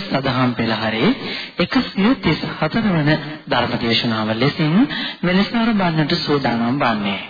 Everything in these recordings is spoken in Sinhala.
සදහම් පෙළහරේ 134 වන ධර්ම දේශනාව ලෙසින් මෙලෙස ආරම්භන්නට සූදානම් වන්නේ.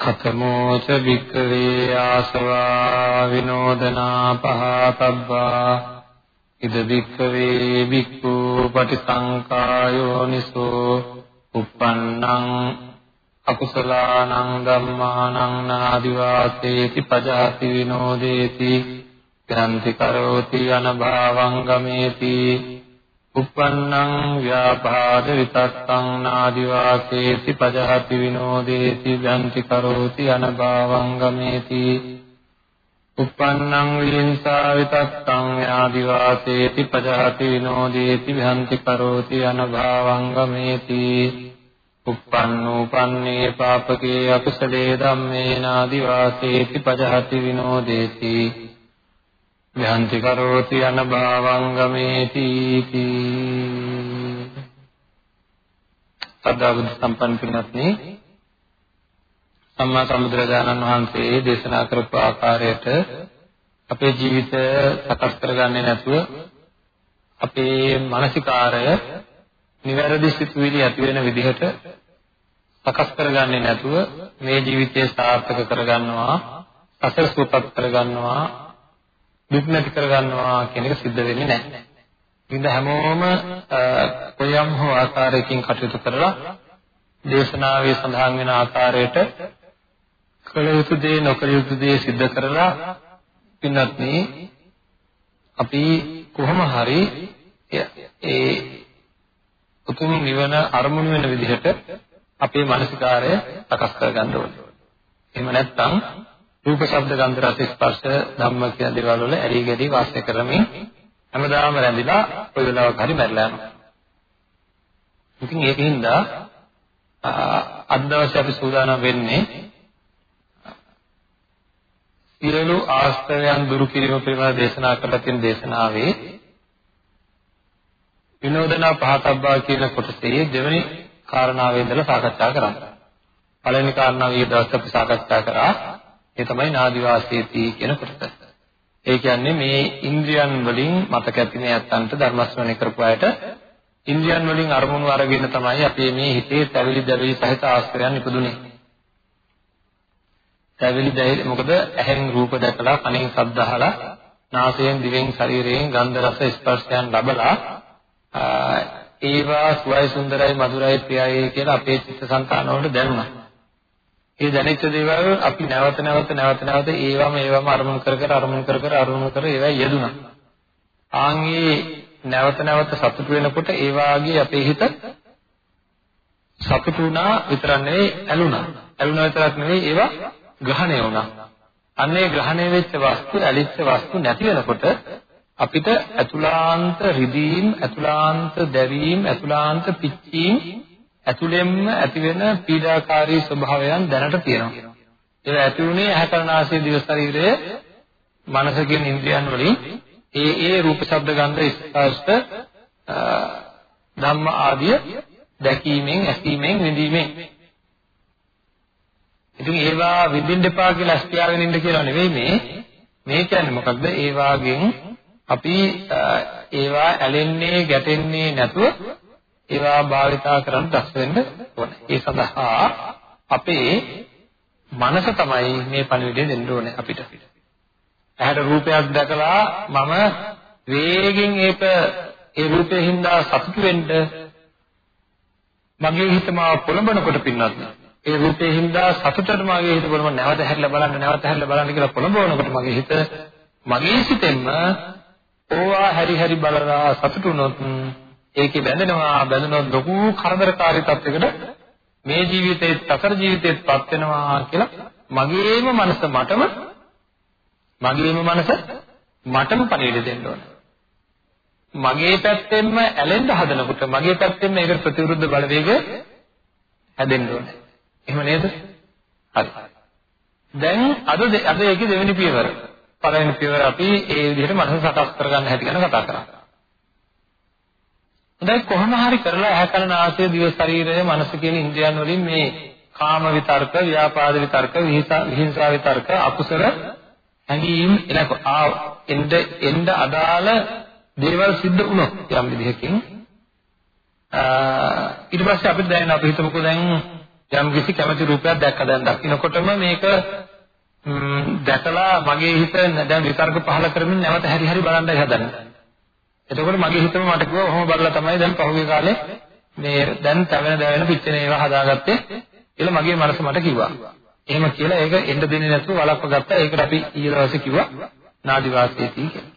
ඛතමෝ ච වික්ඛවේ ආසවා විනෝදනා පහතබ්බා ඉද වික්ඛවේ වික්ඛු පටිසංකායෝ නිසෝ uppannං අකුසලානං ධම්මානං නාදිවාසේති පජාති විනෝදේති ග්‍රන්ති කරෝති අනභාවං ගමේති uppannං ව්‍යාපාද විතක්කං නාදි වාසේති පජහති විනෝදේති ගන්ති කරෝති අනභාවං ගමේති uppannං විහිංසා විතක්කං නාදි වාසේති පජහති විනෝදේති ගන්ති කරෝති අනභාවං ගමේති uppannෝ පන්නේ පාපකේ අකුසලේ ධම්මේ නාදි වාසේති පජහති විනෝදේති. යන්ති කරෝති අනභවං ගමේති සදා බුද්ධ සම්පන්න පින්වත්නි සම්මා සම්බුදුරජාණන් වහන්සේ දේශනා කරපු ආකාරයට අපේ ජීවිතය සකස් කරගන්නේ නැතුව අපේ මානසිකාරය නිවැරදි සිතුවිලි ඇති වෙන විදිහට සකස් කරගන්නේ නැතුව මේ ජීවිතය සාර්ථක කරගන්නවා සසර සූපත් කරගන්නවා දුක් නැති කරගන්නවා කියන එක සිද්ධ වෙන්නේ නැහැ. ඉතින් හැමෝම කොයම් හෝ ආකාරයකින් කටයුතු කරලා දේශනාවේ සඳහන් වෙන ආකාරයට කළ යුතු දේ නොකළ යුතු දේ සිද්ධ කරලා පින්නත් අපි කොහොම හරි ඒ උතුම් නිවන අරමුණු වෙන විදිහට අපේ මානසිකාරය සකස් කරගන්න ඕනේ. එහෙම නැත්නම් රූප ශබ්ද ගන්ධ රස ස්පර්ශ ධම්ම කියන දේවල් වල ඇලී ගැලී වාසය කරමින් හැමදාම රැඳිලා ඔය වෙලාවක හරි මැරලා යනවා. ඉතින් ඒකින්ද අද දවසේ අපි සූදානම් වෙන්නේ සියලු ආස්තවයන් දුරු කිරීම පිළිබඳ දේශනා කරලා තියෙන දේශනාවේ විනෝදනා පහතබ්බා කියන කොටසේ දෙවෙනි කාරණාවේ ඉඳලා සාකච්ඡා කරන්න. පළවෙනි කාරණාව ඊ දවස් අපි සාකච්ඡා කරා ඒ තමයි නාදිවාසීති කියන කොටස. ඒ කියන්නේ මේ ඉන්ද්‍රියන් වලින් මතක ඇති මේ අත්තන්ට ධර්ම ශ්‍රවණය කරපු අයට ඉන්ද්‍රියන් වලින් අරමුණු අරගෙන තමයි අපි මේ හිතේ තැවිලි දැවිලි සහිත ආශ්‍රයන් ඉපදුනේ. තැවිලි දැවිලි මොකද ඇහෙන් රූප දැකලා කනෙන් ශබ්ද අහලා නාසයෙන් දිවෙන් ශරීරයෙන් ගන්ධ රස ස්පර්ශයන් ලබලා ඒවා සුවයි සුන්දරයි මధుරයි ප්‍රියයි කියලා අපේ චිත්තසංතාන වලට දැනුණා. ඒ දැනෙච්ච දේවල් අපි නැවත නැවත නැවත නැවත ඒවම ඒවම අරමුණු කර කර අරමුණු කර කර අරමුණු කර ඒවා යෙදුණා. ආන්ගේ නැවත නැවත සතුට වෙනකොට ඒ වාගේ අපේ හිත සතුටු වුණා විතර නෙවෙයි ඇලුනා. ඇලුනා විතරක් නෙවෙයි ඒවා ග්‍රහණය වුණා. අන්නේ ග්‍රහණය වෙච්ච වස්තු ඇලිච්ච වස්තු නැති වෙනකොට අපිට අතුලාන්ත රිදීම්, අතුලාන්ත දැවීම්, අතුලාන්ත පිච්චීම් ඇතුළෙන්ම ඇතිවෙන පීඩාකාරී ස්වභාවයන් දැනට තියෙනවා. ඒක ඇති උනේ ඇහැකරනාසය දිව ශරීරයේ මනස කියන ඉන්ද්‍රියන් වලින්. ඒ ඒ රූප ශබ්ද ගන්ධ ස්පර්ශ ධම්ම ආදිය දැකීමෙන් ඇසීමෙන් විඳීමෙන්. ඉතින් ඒවා විඳින්න එපා කියලා අස්තියාගෙන ඉන්න කියලා නෙවෙයි මේ. මේ කියන්නේ මොකක්ද ඒ වාගෙන් අපි ඒවා ඇලෙන්නේ ගැටෙන්නේ නැතුව ඒවා භාවිතා කරන්න දක්ෂ වෙන්න ඕනේ. ඒ සඳහා අපේ මනස තමයි මේ පණිවිඩය දෙන්න ඕනේ අපිට. ඇහැට රූපයක් දැකලා මම වේගෙන් ඒක ඒ රූපයෙන් හින්දා සතුටු වෙන්න මගේ හිත මාව පොළඹනකොට පින්නත් ඒ රූපයෙන් හින්දා සතුටට මගේ හිත පොළඹන නැවත හැරිලා බලන්න නැවත හැරිලා බලන්න කියලා පොළඹවනකොට මගේ හිත මගේ සිතෙන්ම ඕවා හැරි හැරි බලලා සතුටු වුණොත් ඒකේ බැඳෙනවා බැඳුනොත් ලොකු කරදරකාරී තත්යකට මේ ජීවිතේ සතර ජීවිතේත්පත් වෙනවා කියලා මගේම මනස මටම මගේම මනස මටම පණිවිඩ දෙන්න ඕන. මගේ පැත්තෙන්ම ඇලෙන්න හදනකොට මගේ පැත්තෙන්ම ඒකට ප්‍රතිවිරුද්ධ බලවේග හැදෙන්න ඕනේ. එහෙම නේද? හරි. දැන් අද අද ඒකේ දෙවෙනි පියවර. පළවෙනි පියවර අපි ඒ විදිහට මනස සකස් කරගන්න හැටි ගැන කතා කරා. හොඳයි කොහොම හරි කරලා ඇහැ කන නාසය දිව ශරීරය මනස කියන ඉන්ද්‍රියන් වලින් මේ කාම විතර්ක, ව්‍යාපාද විතර්ක, විහිංසා විතර්ක, අකුසල හැඟීම් එනකො ආ එන්න එන්න අදාළ දේවල් සිද්ධ වුණොත් යම් විදිහකින් ඊට පස්සේ අපිට දැනෙන අපි හිතමුකෝ දැන් යම් කිසි කැමති රූපයක් දැක්ක දැන් දකින්නකොටම මේක දැකලා මගේ හිත දැන් විතර්ක පහල කරමින් නැවත හැරි හැරි බලන්නයි හදන්නේ. එතකොට මගේ හිතම මට කිව්වා ඔහොම බලලා තමයි දැන් පහුගිය කාලේ මේ දැන් තවෙන දැවෙන පිච්චෙන ඒවා හදාගත්තේ කියලා මගේ මනස මට කිව්වා. එහෙම කියලා ඒක එන්න දෙන්නේ නැතුව වළක්ව ගත්තා. ඒකට අපි ඊයේ දවසේ කිව්වා නාදි වාසයේදී කියලා.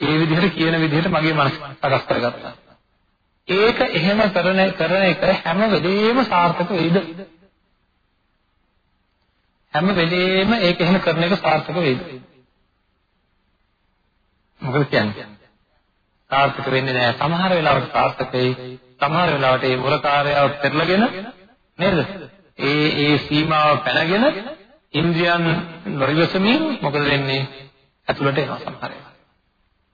ඒ විදිහට කියන විදිහට මගේ මනස සකස් කරගත්තා. ඒක එහෙම කරන කරන එක හැම වෙලේම සාර්ථක වෙයිද? හැම වෙලේම ඒක එහෙම කරන එක සාර්ථක වෙයිද? මොකද කියන්නේ? සාර්ථක වෙන්නේ නැහැ. සමහර වෙලාවට සාර්ථක වෙයි. සමහර වෙලාවට ඒ මුරකාරයව පෙරලගෙන නේද? ඒ ඒ සීමාව පැනගෙන ඉන්ද්‍රියන් නොරිවසමින් මොකද වෙන්නේ? ඇතුළට එනවා සමහර වෙලාවට.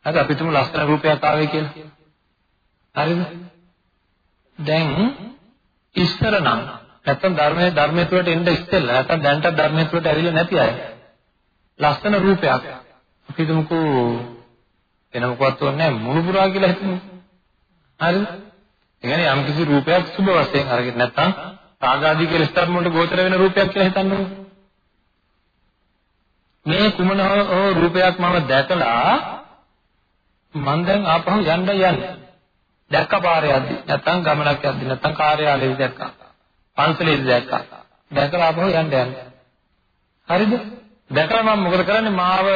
හරි අපි තුමු ලස්සන රූපයක් ආවේ කියලා. හරිද? දැන් ඉස්තර නම් නැත්තම් ධර්මයේ ධර්මයේ තුලට එන්න ඉස්සෙල්ලා නැත්තම් දැන්ට ධර්මයේ තුලට ඇවිල්ලා නැති අය. ලස්සන රූපයක් අපි තුමුකෝ වෙන මොකවත් ඕනේ නැහැ මුණුපුරා කියලා හිතමු. හරිද? ඒ කියන්නේ යම් කිසි රූපයක් සුබ වශයෙන් අරගෙන නැත්තම් රාගාදී කියලා ස්තරම් වලට ගෝචර වෙන රූපයක් කියලා හිතන්නකො. මේ කුමන හෝ රූපයක් මම දැකලා මම දැන් ආපහු යන්න යන්නේ. දැක්ක පාරේ යද්දි නැත්තම් ගමනක් යද්දි නැත්තම් කාර්යාලයේදී දැක්කා. පන්සලේදී දැක්කා. දැකලා ආපහු යන්න යන්නේ. හරිද? දැකලා මම මොකද කරන්නේ මාව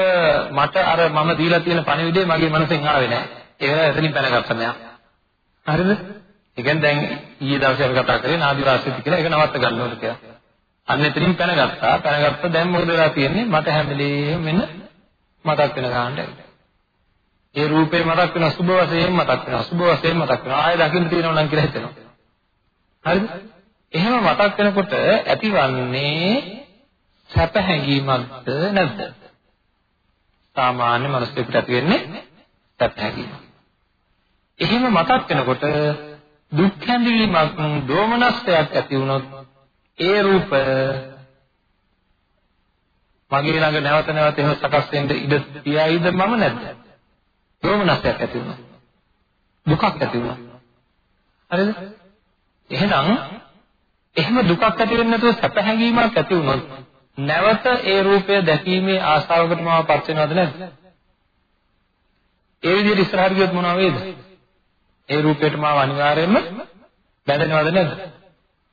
මට අර මම දීලා තියෙන පණිවිඩය මගේ මනසෙන් ආවේ නැහැ. ඒක එතනින් පැනගත්තා මෙයා. හරිද? ඒ කියන්නේ දැන් ඊයේ දවසේ අපි කතා කරේ නාදි වාසිත කියලා ඒක නවත්ත ගන්න ඕනේ කියලා. අන්න එතනින් පැනගත්තා. පැනගත්ත දැන් මොකද වෙලා තියෙන්නේ? මට හැම වෙලේම මෙන්න මතක් වෙන ගන්නට. ඒ රූපේ මතක් වෙන සුබ වශයෙන් මතක් වෙනවා. සුබ වශයෙන් මතක් වෙනවා. ආයෙ දකින්න තියෙනවා නම් කියලා හිතෙනවා. හරිද? එහෙම මතක් වෙනකොට ඇතිවන්නේ සැප හැඟීමක්ද නැද්ද? සාමාන්‍ය මිනිස්සුන්ට ඇති වෙන්නේ සැප හැඟීමක්. එහෙම මතක් වෙනකොට දුක් හැඟීමක් දෝමනස්යක් ඇති වුණොත් ඒ රූප මගේ ළඟ නැවත නැවත එහෙම සකස් වෙන්න ඉඩ තියයිද මම නැද්ද? දෝමනස්යක් ඇති වුණා. දුකක් ඇති වුණා. හරිද? එහෙනම් එහෙම දුකක් ඇති වෙන්නේ නැතුව සැප හැඟීමක් ඇති වුණොත් නැවත ඒ රූපය දැකීමේ ආශාවකට මාව පත් වෙනවද නැද්ද? ඒ විදිහට ඉස්සරහට ගියොත් මොනවා වේද? ඒ රූපයට මාව අනිවාර්යයෙන්ම බැඳෙනවද නැද්ද?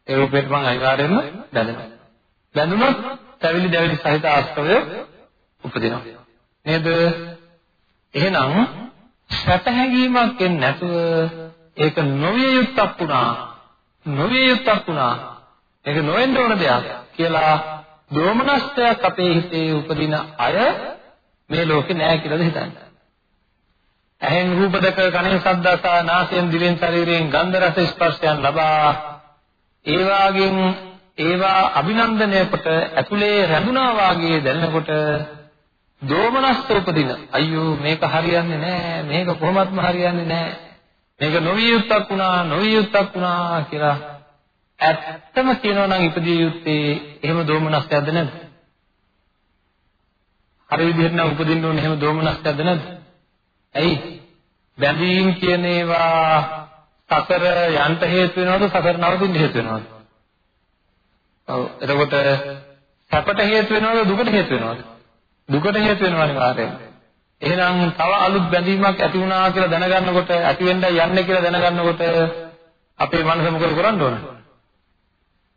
ඒ රූපයට මම අනිවාර්යයෙන්ම බැඳෙනවා. බැඳුනොත් තැවිලි දැවිලි සහිත ආස්තවය උපදිනවා. නේද? එහෙනම් සැප හැඟීමක් එන්නේ නැතුව ඒක නොවිය යුක්තක් වුණා. නොවිය යුක්තක් වුණා. ඒක නොවෙන්න ඕන දෙයක් කියලා දෝමනස්තයක් අපේ හිතේ උපදින අය මේ ලෝකේ නැහැ කියලාද හිතන්නේ. ඇහෙන් රූප දැක කනෙන් ශබ්ද අස නාසයෙන් දිවෙන් ශරීරයෙන් ගන්ධ රස ස්පර්ශයන් ලබා ඒ වාගෙන් ඒවා අභිනන්දනය කොට ඇතුලේ රැඳුනා වාගේ දැනෙනකොට දෝමනස්ස උපදින අයියෝ මේක හරියන්නේ නැහැ මේක කොහොමත්ම හරියන්නේ නැහැ මේක නොවිය යුක්තක් වුණා නොවිය යුක්තක් වුණා කියලා ඇත්තම කියනවා නම් ඉපදිය යුත්තේ එහෙම දෝමනස්යක්ද නැද්ද? හරි විදිහට නම් උපදින්න ඕනේ එහෙම දෝමනස්යක්ද නැද්ද? ඇයි? බැඳීම් කියන ඒවා සසර යන්ත හේතු වෙනවද සසර නවතින්න හේතු වෙනවද? ඔව් එතකොට සැපට හේතු වෙනවද දුකට හේතු වෙනවද? දුකට හේතු වෙනවා අනිවාර්යයෙන්. එහෙනම් තව අලුත් බැඳීමක් ඇති වුණා කියලා දැනගන්නකොට ඇති වෙන්නයි යන්නේ කියලා දැනගන්නකොට අපේ මනස මොකද කරන්න ඕන?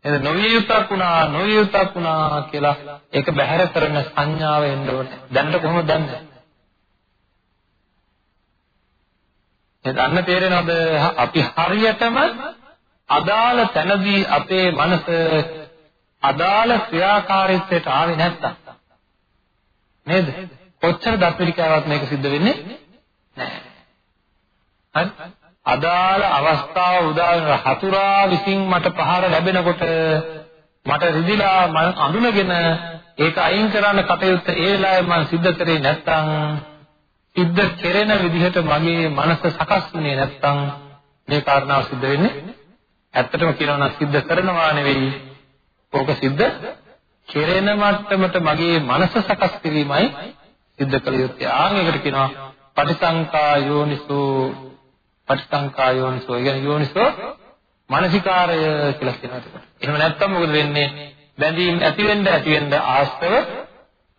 එහෙනම් නොවිය යුත්තක් වුණා නොවිය යුත්තක් වුණා කියලා ඒක බැහැර කරන සංඥාව එන්න ඕනේ. දැනට කොහොමද දන්නේ? ඒ දන්න තේරෙනවද අපි හරියටම අදාළ තැනදී අපේ මනස අදාළ ක්‍රියාකාරීත්වයට ආවේ නැත්තම් නේද? කොච්චර දත්පිරිකාවක් මේක සිද්ධ වෙන්නේ නැහැ. හරි? අදාළ අවස්ථාව උදා වෙන හතුරා විසින් මට පහර ලැබෙනකොට මට රිදිලා මම අඳුනගෙන ඒක අයින් කරන්න කටයුත්ත ඒ වෙලාවේ මම සිද්ධ කරේ නැත්නම් සිද්ධ කෙරෙන විදිහට මගේ මනස සකස් වුණේ නැත්නම් මේ කාරණාව සිද්ධ වෙන්නේ ඇත්තටම කියනවා නම් සිද්ධ කරනවා නෙවෙයි ඕක සිද්ධ කෙරෙන මට්ටමට මගේ මනස සකස් කිරීමයි සිද්ධ කළ යුත්තේ. ආන් එකට කියනවා පටිසංකා යෝනිසෝ පටිසංකා යෝනිසෝ. ඒ කියන්නේ යෝනිසෝ මානසිකාරය කියලා කියනවා එතකොට. එහෙම නැත්නම් මොකද වෙන්නේ? බැඳීම් ඇති වෙන්න ඇති වෙන්න ආශ්‍රව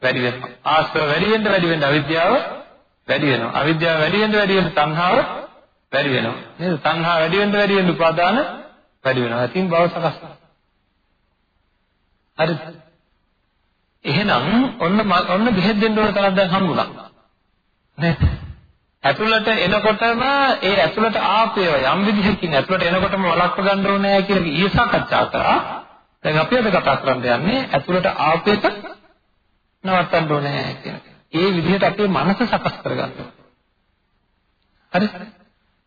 වැඩි වෙනවා. ආශ්‍රව වැඩි වෙන්න වැඩි වෙන්න අවිද්‍යාව වැඩි වෙනවා. අවිද්‍යාව වැඩි වෙන්න වැඩි වෙන්න තණ්හාව වැඩි වෙනවා. නේද? තණ්හාව වැඩි වෙන්න වැඩි වෙන්න උපාදාන වැඩි වෙනවා. ඉතින් භව සකස් වෙනවා. හරිද? එහෙනම් ඔන්න ඔන්න බෙහෙත් දෙන්න ඕන තරක් දැන් හම්බුණා. නේද? ඇතුළට එනකොටම ඒ ඇතුළට ආපේව යම් විදිහකින් ඇතුළට එනකොටම වළක්ව ගන්න ඕනේ කියලා ඊය සාකච්ඡා කරා. දැන් අපි අද කතා කරන්න යන්නේ ඇතුළට ආපේක නවත්තන්න ඕනේ කියන එක. ඒ විදිහට අපේ මනස සකස් කරගන්න ඕනේ. හරි?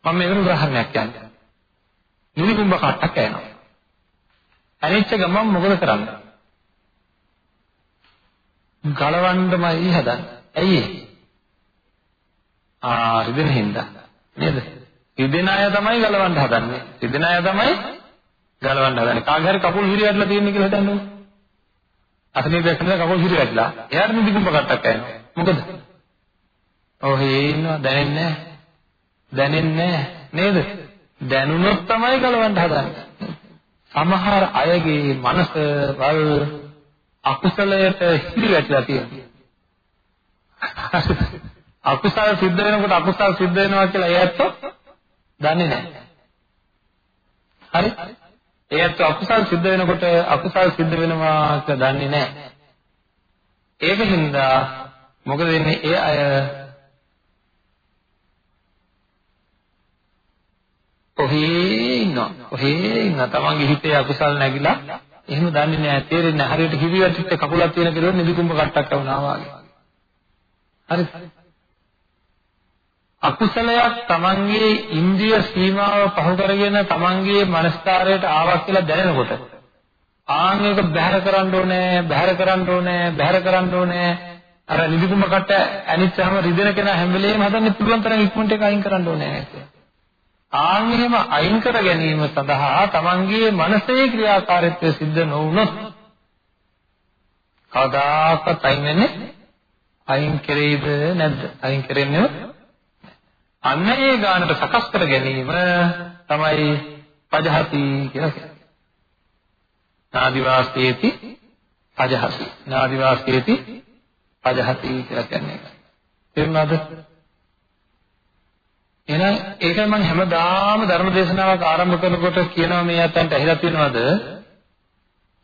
මම මේකට උදාහරණයක් කියන්නම්. නිලිකුඹ කට්ටක් ඇනවා. ඇනිච්ච ගමන් මොකද කරන්නේ? ගලවන්නමයි හදන්නේ. ඇයි ඒ? ආ රිදෙන හින්දා නේද? රිදෙන අය තමයි ගලවන්න හදන්නේ. රිදෙන අය තමයි ගලවන්න හදන්නේ. කාගේ හරි කකුල් හිරි වැටලා තියෙන කියලා හිතන්නේ. අතනේ දැක්කම කකුල් හිරි වැටලා. එයාට නිදිකුඹ කට්ටක් ඇහෙනවා. මොකද? ඔහේ ඉන්නවා දැනෙන්නේ දැනෙන්නේ නේද? දැනුනොත් තමයි ගලවන්න හදන්නේ. සමහර අයගේ මනස වල් අකුසලයට හිරි වැටලා තියෙනවා. අකුසල සිද්ධ වෙනකොට අකුසල සිද්ධ වෙනවා කියලා ඒ ඇත්තෝ දන්නේ නැහැ. හරි? ඒ ඇත්තෝ අකුසල සිද්ධ වෙනකොට අකුසල සිද්ධ වෙනවා කියලා දන්නේ නැහැ. ඒකින්ද මොකද වෙන්නේ? ඒ අය ඔහේ ඉන්නවා. ඔහේ ඉන්න තමන්ගේ හිතේ අකුසල් නැగిලා එහෙම දන්නේ නැහැ. තේරෙන්නේ නැහැ. හරියට කිවි වැටිච්ච කකුලක් තියෙන කෙනෙක් නිදිකුඹ කට්ටක් වුණා වගේ. හරිද? අකුසලයක් තමන්ගේ ඉන්ද්‍රිය සීමාව පහු කරගෙන තමන්ගේ මනස්කාරයට ආවක් කියලා දැනෙනකොට ආන් එක බැහැර කරන්න ඕනේ බැහැර කරන්න ඕනේ බැහැර කරන්න ඕනේ අර නිදිකුඹ කට ඇනිච්චාම රිදෙන කෙනා හැම වෙලේම හදන්නේ පුළුවන් තරම් ඉක්මනට ඒක අයින් කරන්න ඕනේ කියලා. ආන් එහෙම අයින් කර ගැනීම සඳහා තමන්ගේ මනසේ ක්‍රියාකාරීත්වය සිද්ධ නොවුනොත් කවදාකවත් අයින් වෙන්නේ අයින් කෙරෙයිද නැද්ද? අයින් කෙරෙන්නේ අන්න ඒ ගානට සකස් කර ගැනීම තමයි පජහති කියලා කියන්නේ. නාදිවාසේති පජහති. නාදිවාසේති පජහති කියලා කියන්නේ. තේරුණාද? එහෙනම් ඒකයි මම හැමදාම ධර්ම දේශනාවක් ආරම්භ කරනකොට කියනවා මේ අතන්ට ඇහිලා තියෙනවද?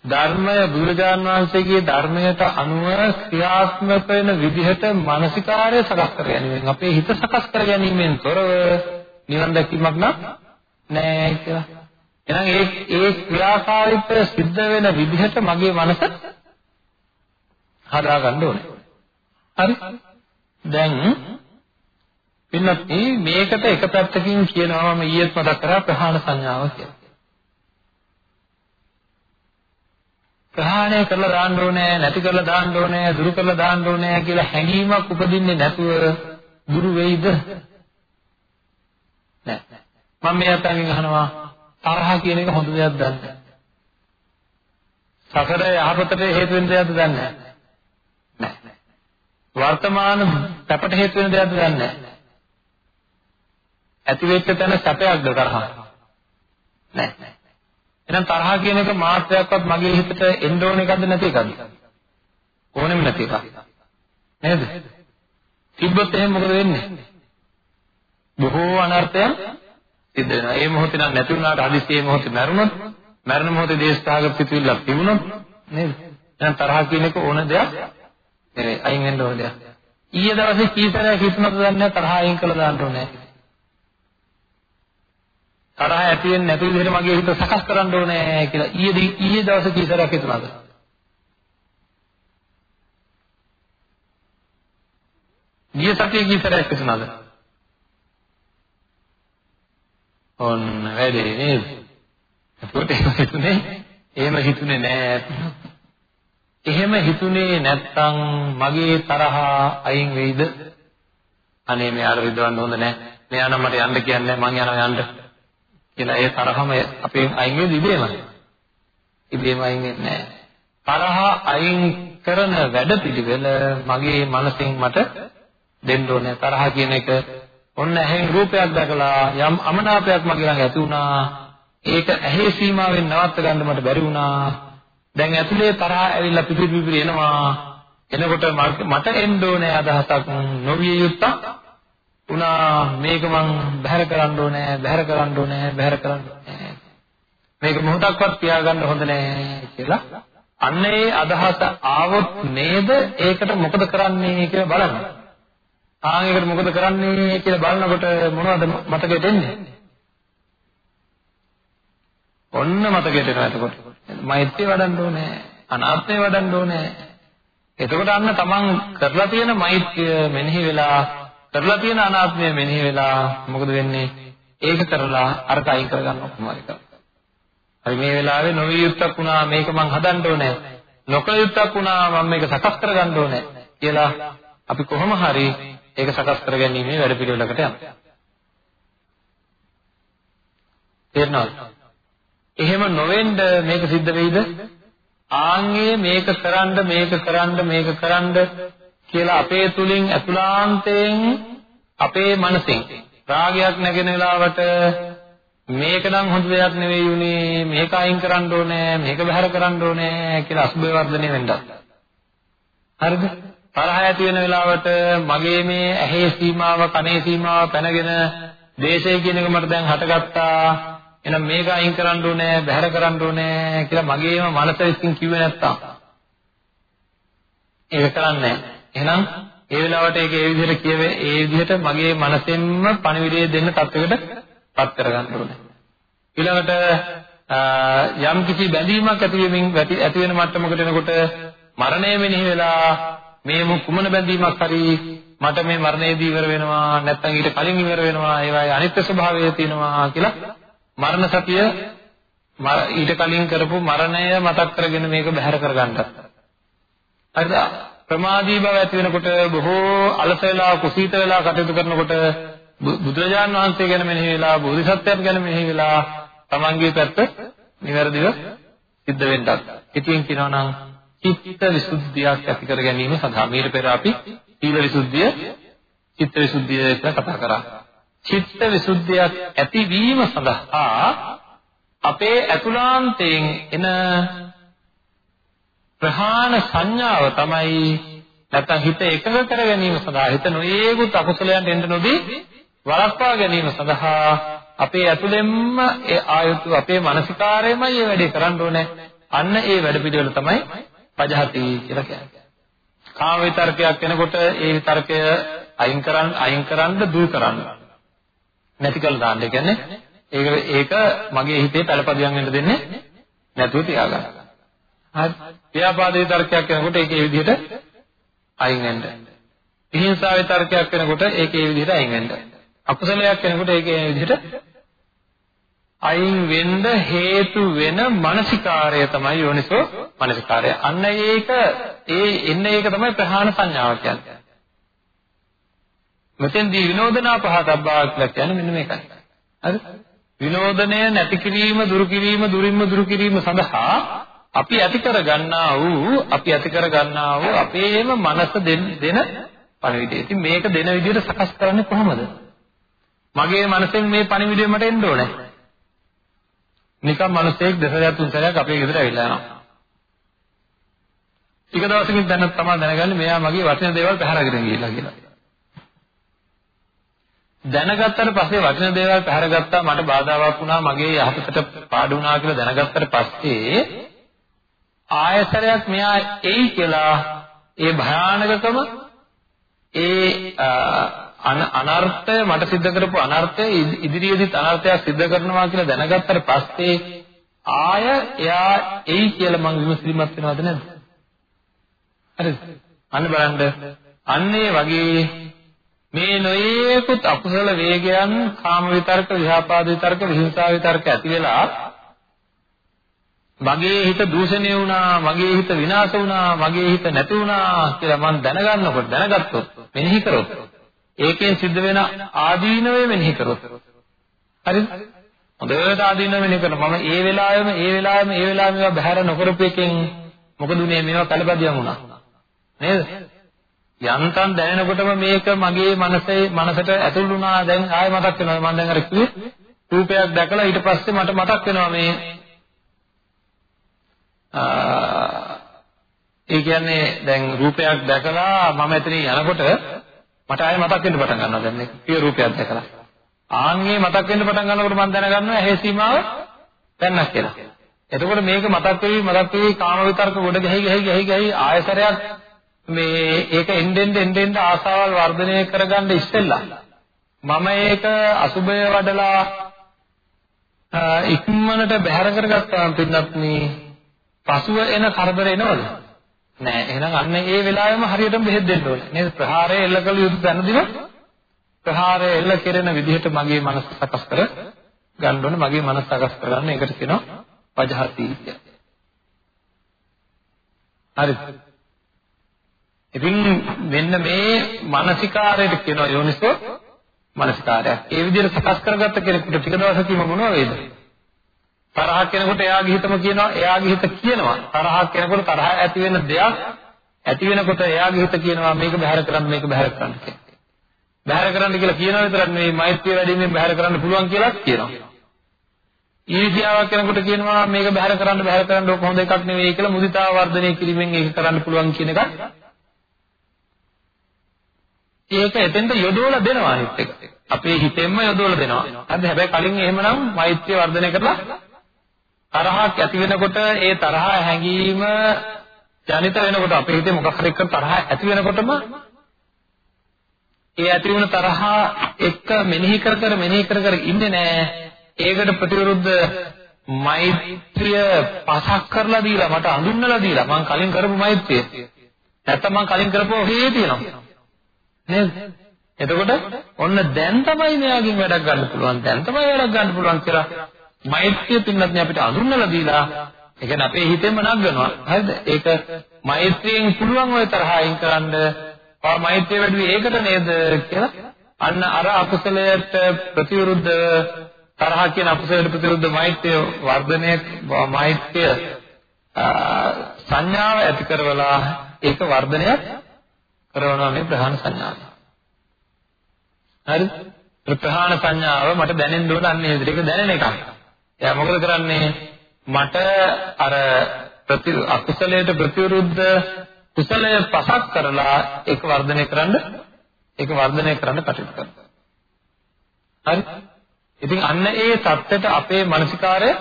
ධර්මය බුදුරජාන් වහන්සේගේ ධර්මයට අනුව ක්‍රියාත්මක වෙන විදිහට මානසිකාර්ය සකස් කර ගැනීමෙන් අපේ හිත සකස් කර ගැනීමෙන් තොරව නිවන් දැකීමක් නෑ කියලා. එහෙනම් ඒ ඒ ක්‍රියාකාරීත්වය සිද්ධ වෙන විදිහට මගේ මනස හදාගන්න ඕනේ. හරි? දැන් පින්නත් මේකට එක පැත්තකින් කියනවා මම ඊයේත් මතක් කරා ප්‍රහාණ සංඥාව කියලා. ප්‍රහාණය කරලා දාන්න ඕනේ නැති කරලා දාන්න ඕනේ දුරු කරලා දාන්න ඕනේ කියලා හැඟීමක් උපදින්නේ නැතුව දුරු වෙයිද? නැහැ. මම මේ අතකින් අහනවා තරහ කියන එක හොඳ දෙයක්ද දන්නේ නැහැ. සසර යහපතට හේතු වෙන දෙයක්ද දන්නේ නැහැ. නැහැ. වර්තමාන පැපට හේතු වෙන දෙයක්ද දන්නේ නැහැ. ඇති වෙච්ච තැන සැපයක්ද තරහ? නැහැ. එහෙනම් තරහ කියන එක මාත්‍රයක්වත් මගේ හිතට එන්න ඕන එකක්ද නැති එකක්ද? ඕනෙම නැති එකක්. නේද? තිබ්බොත් එහෙනම් මොකද වෙන්නේ? බොහෝ අනර්ථයන් සිද්ධ වෙනවා. ඒ මොහොතේ නම් නැති වුණාට හදිස්සියේ මොහොතේ මැරුණොත්, මරණ මොහොතේ දේශතාවක පිටුවිල්ලක් තිබුණොත් නේද? එහෙනම් තරහ කියන එක ඕන දෙයක් නෙවෙයි. අයින් වෙන්න ඕන දෙයක්. ඊයේ දවසේ කීතරයක් හිතුණද දන්නේ තරහ අයින් කළා දාන්න ඕනේ. තරහ ඇති වෙන්නේ නැති විදිහට මගේ හිත සකස් කරන්න ඕනේ කියලා ඊයේ ඊයේ දවසේ කීතරයක් හිතුණාද? ගිය සතියේ කීතරයක් හිතුණාද? ඔන්න වැඩේ නේද? එතකොට එහෙම හිතුනේ එහෙම හිතුනේ නෑ. එහෙම හිතුනේ නැත්තම් මගේ තරහ අයින් වෙයිද? අනේ මෙයාට රිදවන්න හොඳ නෑ. මෙයා නම් මට යන්න කියන්නේ මං යනවා යන්න. කියලා ඒ තරහම අපේ අයින් වෙන්නේ ඉබේම. ඉබේම අයින් වෙන්නේ නෑ. තරහ අයින් කරන වැඩපිළිවෙල මගේ මනසින් මට දෙන්න ඕනේ. තරහ කියන එක ඔන්න ඇහෙන් රූපයක් දැකලා යම් අමනාපයක් මගේ ළඟ ඇති වුණා. ඒක ඇහි සීමාවෙන් නවත්ත ගන්න මට බැරි වුණා. දැන් ඇතුලේ තරහ ඇවිල්ලා පිපිරි පිපිරි එනවා. එනකොට මට එන්න ඕනේ අදහසක් නොවිය යුත්තක් උනා මේක මං බැහැර කරන්න ඕනේ බැහැර කරන්න ඕනේ බැහැර කරන්න ඕනේ මේක මොහොතක්වත් තියාගන්න හොඳ නෑ කියලා අන්න ඒ අදහස ආවොත් නේද ඒකට මොකද කරන්නේ කියලා බලන්න. ආන් ඒකට මොකද කරන්නේ කියලා බලනකොට මොනවද මතකෙට එන්නේ? ඔන්න මතකෙට එනවා එතකොට. මෛත්‍රිය වඩන්න ඕනේ. අනාත්මය වඩන්න ඕනේ. එතකොට අන්න තමන් කරලා තියෙන මෛත්‍රිය මෙනෙහි වෙලා කරලා තියෙන අනාත්මය මෙනෙහි වෙලා මොකද වෙන්නේ? ඒක කරලා අරක අයින් කරගන්න කොහොමද හරි මේ වෙලාවේ නොවිය යුක්තක් වුණා මේක මං හදන්න ඕනේ. නොකළ යුක්තක් වුණා මම මේක සකස් කරගන්න ඕනේ කියලා අපි කොහොම හරි ඒක සකස් කරගැනීමේ වැඩ පිළිවෙලකට යනවා. තේරෙනවද? එහෙම නොවෙන්න මේක සිද්ධ වෙයිද? ආන්ගේ මේක කරන්න මේක කරන්න මේක කරන්න කියලා අපේ තුලින් අතුලාන්තයෙන් අපේ මනසෙන් රාගයක් නැගෙන වෙලාවට මේක නම් හොඳ දෙයක් නෙවෙයි උනේ මේක අයින් කරන්න ඕනේ මේක බහැර කරන්න ඕනේ කියලා අසුබේ වර්ධනය වෙන්නත්. හරිද? තරහ ඇති වෙන වෙලාවට මගේ මේ ඇහි සීමාව කනේ සීමාව පැනගෙන දේශය කියන එක මට දැන් හටගත්තා. එහෙනම් මේක අයින් කරන්න ඕනේ බහැර කරන්න ඕනේ කියලා මගේම මනස විසින් කිව්වේ නැත්තම්. ඒක කරන්නේ නැහැ. එහෙනම් ඒ වෙලාවට ඒක ඒ විදිහට කියවේ ඒ විදිහට මගේ මනසෙන්ම පණිවිඩය දෙන්න තත්වයකට පත් කරගන්න ඕනේ. ඊළඟට යම් කිසි බැඳීමක් ඇති වෙමින් ඇති වෙන මට්ටමකට එනකොට මරණය මෙනෙහි වෙලා මේ කුමන බැඳීමක් හරි මට මේ මරණයේදී ඉවර වෙනවා නැත්නම් ඊට කලින් ඉවර වෙනවා ඒවායේ අනිත්‍ය ස්වභාවය තියෙනවා කියලා මරණ සතිය ඊට කලින් කරපු මරණය මතක් කරගෙන මේක බැහැර කරගන්නත් හරිද ප්‍රමාදී බව ඇති වෙනකොට බොහෝ අලස වෙලා කුසීත වෙලා කටයුතු කරනකොට බුදුරජාන් වහන්සේ ගැන මෙනෙහි වෙලා බෝධිසත්වයන් ගැන මෙනෙහි වෙලා තමන්ගේ පැත්ත නිවැරදිව සිද්ධ වෙන්නත්. ඉතින් කියනවා නම් චිත්ත විසුද්ධියක් ඇති කර ගැනීම සඳහා මීට පෙර අපි සීල විසුද්ධිය, චිත්ත විසුද්ධිය කියලා කතා කරා. චිත්ත විසුද්ධියක් ඇතිවීම සඳහා අපේ අතුලාන්තයෙන් එන ප්‍රහාණ සංඥාව තමයි නැත්නම් හිත එකඟ කර ගැනීම සඳහා හිත නොයේකුත් අකුසලයන්ට එන්න නොදී වළක්වා ගැනීම සඳහා අපේ ඇතුළෙන්ම ඒ ආයුතු අපේ මානසිකාරයමයි මේ වැඩේ කරන්න ඕනේ. අන්න ඒ වැඩ පිළිවෙල තමයි පජහති කියලා කියන්නේ. කාම විතර්කයක් වෙනකොට ඒ විතර්කය අයින් කරන් අයින් කරන්න දුරු කරන්න. නැති කළ දාන්න. ඒ කියන්නේ ඒක ඒක මගේ හිතේ පළපදියම් වෙන්න දෙන්නේ නැතුව තියාගන්න. හරි. ව්‍යාපාදේ තර්කයක් කරනකොට ඒක ඒ විදිහට අයින් වෙන්න. විහිංසාවේ තර්කයක් කරනකොට ඒක ඒ විදිහට අයින් වෙන්න. අකුසලයක් කරනකොට ඒක ඒ විදිහට අයින් වෙන්න හේතු වෙන මානසිකාරය තමයි යෝනිසෝ මානසිකාරය. අන්න ඒක ඒ එන්න ඒක තමයි ප්‍රහාණ සංඥාව කියන්නේ. මෙතෙන්දී විනෝදනා පහතබ්බා කියලා කියන්නේ මෙන්න මේකයි. හරි? විනෝදනය නැති කිරීම, දුරු කිරීම, දුරින්ම දුරු කිරීම සඳහා අපි ඇති කර ගන්නා වූ අපි ඇති කර ගන්නා වූ අපේම මනස දෙන පණිවිඩය. ඉතින් මේක දෙන විදිහට සකස් කරන්නේ කොහොමද? මගේ මනසෙන් මේ පණිවිඩය මට එන්න ඕනේ. නිකම් මිනිස්සෙක් දෙසරයක් තුන් සැරයක් අපේ ගෙදර ඇවිල්ලා යනවා. ටික දවසකින් දැන තමයි දැනගන්නේ මෙයා මගේ වටින දේවල් පැහැරගෙන ගිහිල්ලා කියලා. දැනගත්තට පස්සේ වටින දේවල් පැහැරගත්තා මට බාධාවක් වුණා මගේ යහපතට පාඩු වුණා කියලා දැනගත්තට පස්සේ ආයතරයක් මෙයා එයි කියලා ඒ භයානකකම ඒ අනර්ථය මට සිද්ධ කරපු අනර්ථය ඉදිරියේදීත් අනර්ථයක් සිද්ධ කරනවා කියලා දැනගත්තට පස්සේ ආය එයා එයි කියලා මං විමසිලිමත් වෙනවද නැද්ද? හරිද? අන්න බලන්න අන්නේ වගේ මේ නොයේකුත් අකුසල වේගයන් කාම විතර්ක, විහාපාද විතර්ක, විහිංසා විතර්ක ඇති වෙලා මගේ හිත දූෂණය වුණා, මගේ හිත විනාශ වුණා, මගේ හිත නැති වුණා කියලා මම දැනගන්නකොට දැනගත්තොත් මෙනෙහි කරොත් ඒකෙන් සිද්ධ වෙන ආදීනවය මෙනෙහි කරොත් හරිද? හොඳට ආදීනව මෙනෙහි කරනවා. මම ඒ වෙලාවෙම ඒ වෙලාවෙම ඒ වෙලාවෙම ඒවා බහැර නොකරපු එකෙන් මොකද උනේ මේවා කලබදියම් වුණා. නේද? යන්තම් දැනෙනකොටම මේක මගේ මනසේ මනසට ඇතුල් වුණා දැන් ආයෙ මතක් වෙනවා මම දැන් අර කිව්වේ රූපයක් දැකලා ඊට පස්සේ මට මතක් වෙනවා මේ ඒ කියන්නේ දැන් රූපයක් දැකලා මම එතනින් යනකොට මට ආයෙ මතක් වෙන්න පටන් ගන්නවා දැන් මේ පිය රූපයක් දැකලා ආන්ගේ මතක් වෙන්න පටන් ගන්නකොට මම දැනගන්නවා ඇහි සීමාව දැන්නක් කියලා. එතකොට මේක මතක් වෙවි මතක් වෙවි කාම විතර්ක ගොඩ ගැහි ගැහි ගැහි ගැහි ආයසරයක් මේ ඒක එන්නෙන් එන්නෙන් ආසාවල් වර්ධනය කරගන්න ඉස්සෙල්ලා මම ඒක අසුබය වඩලා ඉක්මනට බැහැර කරගත්තාම පින්නත් මේ පසුව එන කරදර එනවද නෑ එහෙනම් අන්න ඒ වෙලාවෙම හරියටම බෙහෙත් දෙන්න ඕනේ. නේද? ප්‍රහාරය එල්ල කළ යුතු තැනදීම ප්‍රහාරය එල්ල කෙරෙන විදිහට මගේ මනස සකස් කර ගන්න ඕනේ. මගේ මනස සකස් කරගන්න ඒකට කියනවා වජහති කියලා. හරිද ඉතින් මෙන්න මේ මානසිකාරයට කියනවා යෝනිසෝ මානසිකාරයක්. ඒ විදිහට සකස් කරගත්ත කෙනෙකුට ටික දවසකින් මොනව වේද? තරහක් කෙනෙකුට එයාගේ හිතම කියනවා එයාගේ හිත කියනවා තරහක් කෙනෙකුට තරහ ඇති වෙන දෙයක් ඇති වෙනකොට එයාගේ හිත කියනවා මේක බහැර කරන්න මේක බහැර කරන්න කියලා. බහැර කරන්න කියලා කියනවා විතරක් නෙවෙයි මෛත්‍රිය වැඩිමෙන් බහැර කරන්න පුළුවන් කියලාත් කියනවා. ඊර්ෂ්‍යාවක් කෙනෙකුට කියනවා මේක බහැර කරන්න බහැර කරන්න ඕක හොඳ එකක් නෙවෙයි කියලා මුදිතාව වර්ධනය කිරීමෙන් ඒක කරන්න පුළුවන් කියන එකත් ඒක එතෙන්ට යොදවලා දෙනවා අනිත් එක. අපේ හිතෙන්ම යොදවලා දෙනවා. හරිද? හැබැයි කලින් එහෙමනම් මෛත්‍රිය වර්ධනය කරලා තරහක් ඇති වෙනකොට ඒ තරහ හැඟීම ජනිත වෙනකොට අපේ හිතේ මොකක් හරි එක්ක තරහ ඇති වෙනකොටම ඒ ඇති වෙන තරහ එක්ක මෙනෙහි කර කර මෙනෙහි කර කර ඉන්නේ නැහැ. ඒකට ප්‍රතිවිරුද්ධ මෛත්‍රිය පසක් කරලා දීලා මට අඳුන්නලා දීලා මං කලින් කරපු මෛත්‍රිය. නැත්තම් මං කලින් කරපුව හේ තියෙනවා. නේද? එතකොට ඔන්න දැන් තමයි මෙයාගෙන් වැඩක් ගන්න පුළුවන්. දැන් තමයි වැඩක් ගන්න පුළුවන් කියලා මෛත්‍රිය පින්නත් අපිට අඳුන්වලා දීලා ඒ කියන්නේ අපේ හිතෙන්ම නගනවා. හරිද? ඒක මෛත්‍රියෙන් පුළුවන් ওই තරහ අයින් කරන්න. ආ මෛත්‍රිය වැඩි ඒකට නේද කියලා අන්න අර අකුසලයට ප්‍රතිවිරුද්ධ තරහ කියන අකුසලයට ප්‍රතිවිරුද්ධ මෛත්‍රිය වර්ධනය මෛත්‍රිය සංඥාව ඇති කරවලා ඒක වර්ධනයක් කරනවා මේ ප්‍රහාණ සංඥාව. හරි? ප්‍රහාණ සංඥාව මට දැනෙන්න ඕන අන්නේ ඒක දැනෙන එකක්. එයා මොකද කරන්නේ? මට අර ප්‍රති අකුසලයට ප්‍රතිවිරුද්ධ කුසලය පසක් කරලා ඒක වර්ධනය කරන්න ඒක වර්ධනය කරන්න කටයුතු කරනවා. හරි? ඉතින් අන්න ඒ தත්ත්වයට අපේ මානසිකාරය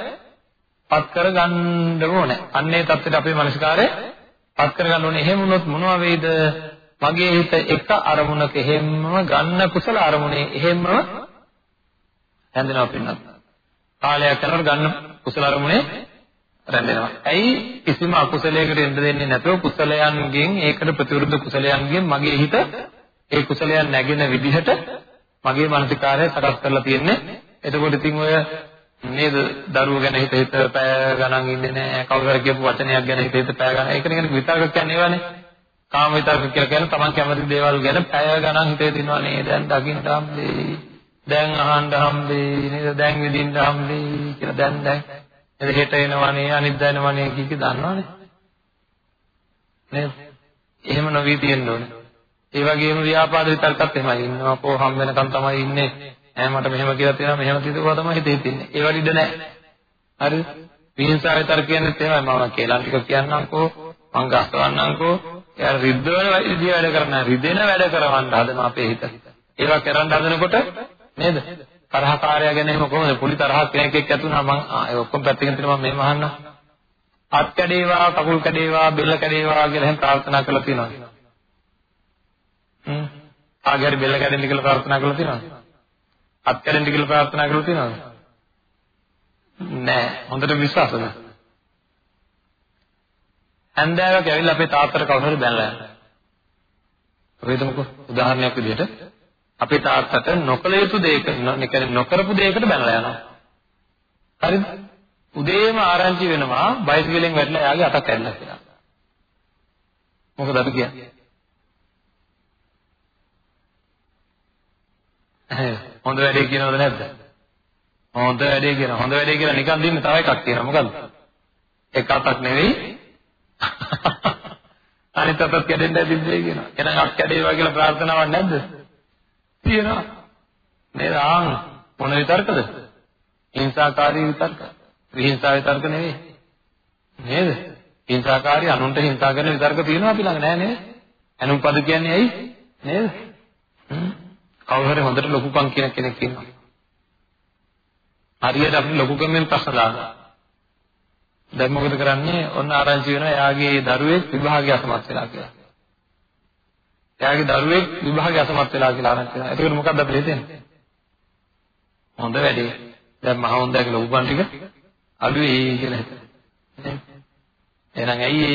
පත් කරගන්න ඕනේ. අන්න ඒ தත්ත්වයට අපේ මානසිකාරය පත් කරගන්න ඕනේ. එහෙම වුණොත් මොනවා වෙයිද? මගේ හිත එක අරමුණක එහෙම්ම ගන්න කුසල අරමුණේ එහෙම්ම රැඳෙනවා පින්නත්. කාලයක් යනකොට ගන්න කුසල අරමුණේ රැඳෙනවා. ඇයි කිසිම අකුසලයකට එන්න දෙන්නේ නැතුව කුසලයන්ගෙන් ඒකට ප්‍රතිවිරුද්ධ කුසලයන්ගෙන් මගේ හිත ඒ කුසලයන් නැගෙන විදිහට මගේ මානසිකාරය සකස් කරලා තියෙන්නේ. එතකොට ඉතින් ඔය නේද දරුවෝ ගැන හිත හිත පැය ගණන් ඉන්නේ නැහැ. කවුරු හරි කියපු වචනයක් ගැන හිත හිත පැය ගණන්. ඒක නේ විතරක් කියන්නේ ඒවානේ. කාම විතර්ක කියලා කියන්නේ තමන් කැමති දේවල් ගැන පැය ගණන් හිතේ දිනනවා නේද? දැන් දකින්න හම්බෙයි. දැන් අහන්න හම්බෙයි නේද? දැන් විඳින්න හම්බෙයි කියලා දැන් දැන් එද හෙට එනවනේ අනිද්දා එනවනේ කිය කී දන්නවනේ. නේද? එහෙම නොවී තියෙන්න ඕනේ. ඒ වගේම ව්‍යාපාද විතර්කත් එහෙමයි ඉන්නවා. කො හම් වෙනකන් තමයි ඉන්නේ. ඈ මට මෙහෙම කියලා තියෙනවා මෙහෙම තියුවා තමයි හිතේ තින්නේ. ඒ වගේ ඉඳ නැහැ. හරිද? විහිංසාව විතර කියන්නේ එහෙමයි මම කියලා ටික කියන්නම්කෝ මං ගස්වන්නම්කෝ එයා රිද්දවන විදිය වැඩ කරන රිදෙන වැඩ කරවන්න හදන අපේ හිත. ඒවා කරන්න හදනකොට නේද? තරහකාරයා ගැන එහෙම කොහොමද? පොඩි තරහක් කෙනෙක් එක්ක ඇතුණා මං ඒ ඔක්කොම පැත්තකින් තියෙනවා මම මෙහෙම අහන්නම්. අත් කැඩේවා, කකුල් කැඩේවා, බෙල්ල කැඩේවා කියලා එහෙම ප්‍රාර්ථනා කරලා තියෙනවා. හ්ම්. ආගේ හරි බෙල්ල කැඩෙන්න කියලා ප්‍රාර්ථනා කරලා තියෙනවද? අත් කැඩෙන්න කියලා ප්‍රාර්ථනා කරලා තියෙනවද? නෑ. හොඳට විශ්වාසද? හන්දෑවක් ඇවිල්ලා අපේ තාත්තට කවුරු හරි බැනලා යනවා. ඔය හිතමුකෝ උදාහරණයක් විදිහට අපේ තාත්තට නොකල යුතු දෙයක කියන්නේ නොකරපු දෙයකට බැනලා යනවා. හරිද? උදේම ආරංචි වෙනවා බයිසිකලෙන් වැටලා එයාගේ අතක් කැඩලා කියලා. මොකද අපි කියන්නේ? හොඳ වැඩේ කියනවද නැද්ද? හොඳ වැඩේ කියන හොඳ වැඩේ කියලා නිකන් දෙන්න තව එකක් තියෙනවා මොකද්ද? එක අතක් නෙවෙයි අනිත් අතත් කැඩෙන්න ඇතිද්දේ කියනවා. එහෙනම් අත් කැඩේවා කියලා ප්‍රාර්ථනාවක් නැද්ද? තියෙනවා. නේද? ආන් මොන විතර්කද? හිංසාකාරී විතර්ක. විහිංසා විතර්ක නෙවෙයි. නේද? හිංසාකාරී අනුන්ට හිංසා කරන විතර්ක තියෙනවා අපි ළඟ නෑ නේද? අනුන් පද කියන්නේ ඇයි? නේද? හ්ම් කවුරු හරි හොඳට ලොකුකම් කියන කෙනෙක් ඉන්නවා. හරියට අපි ලොකුකමෙන් ප්‍රශ්න දානවා. දැන් මොකද කරන්නේ? ඔන්න ආරංචි වෙනවා එයාගේ දරුවෙක් විභාගය අසමත් වෙලා කියලා. එයාගේ දරුවෙක් විභාගය අසමත් වෙලා කියලා ආරංචි වෙනවා. එතකොට මොකක්ද අපිට හිතෙන්නේ? හොඳ වැඩේ. දැන් මහ හොඳගේ ලොකුකම් ටික අඩුයි කියලා හිතනවා. එහෙනම් ඇයි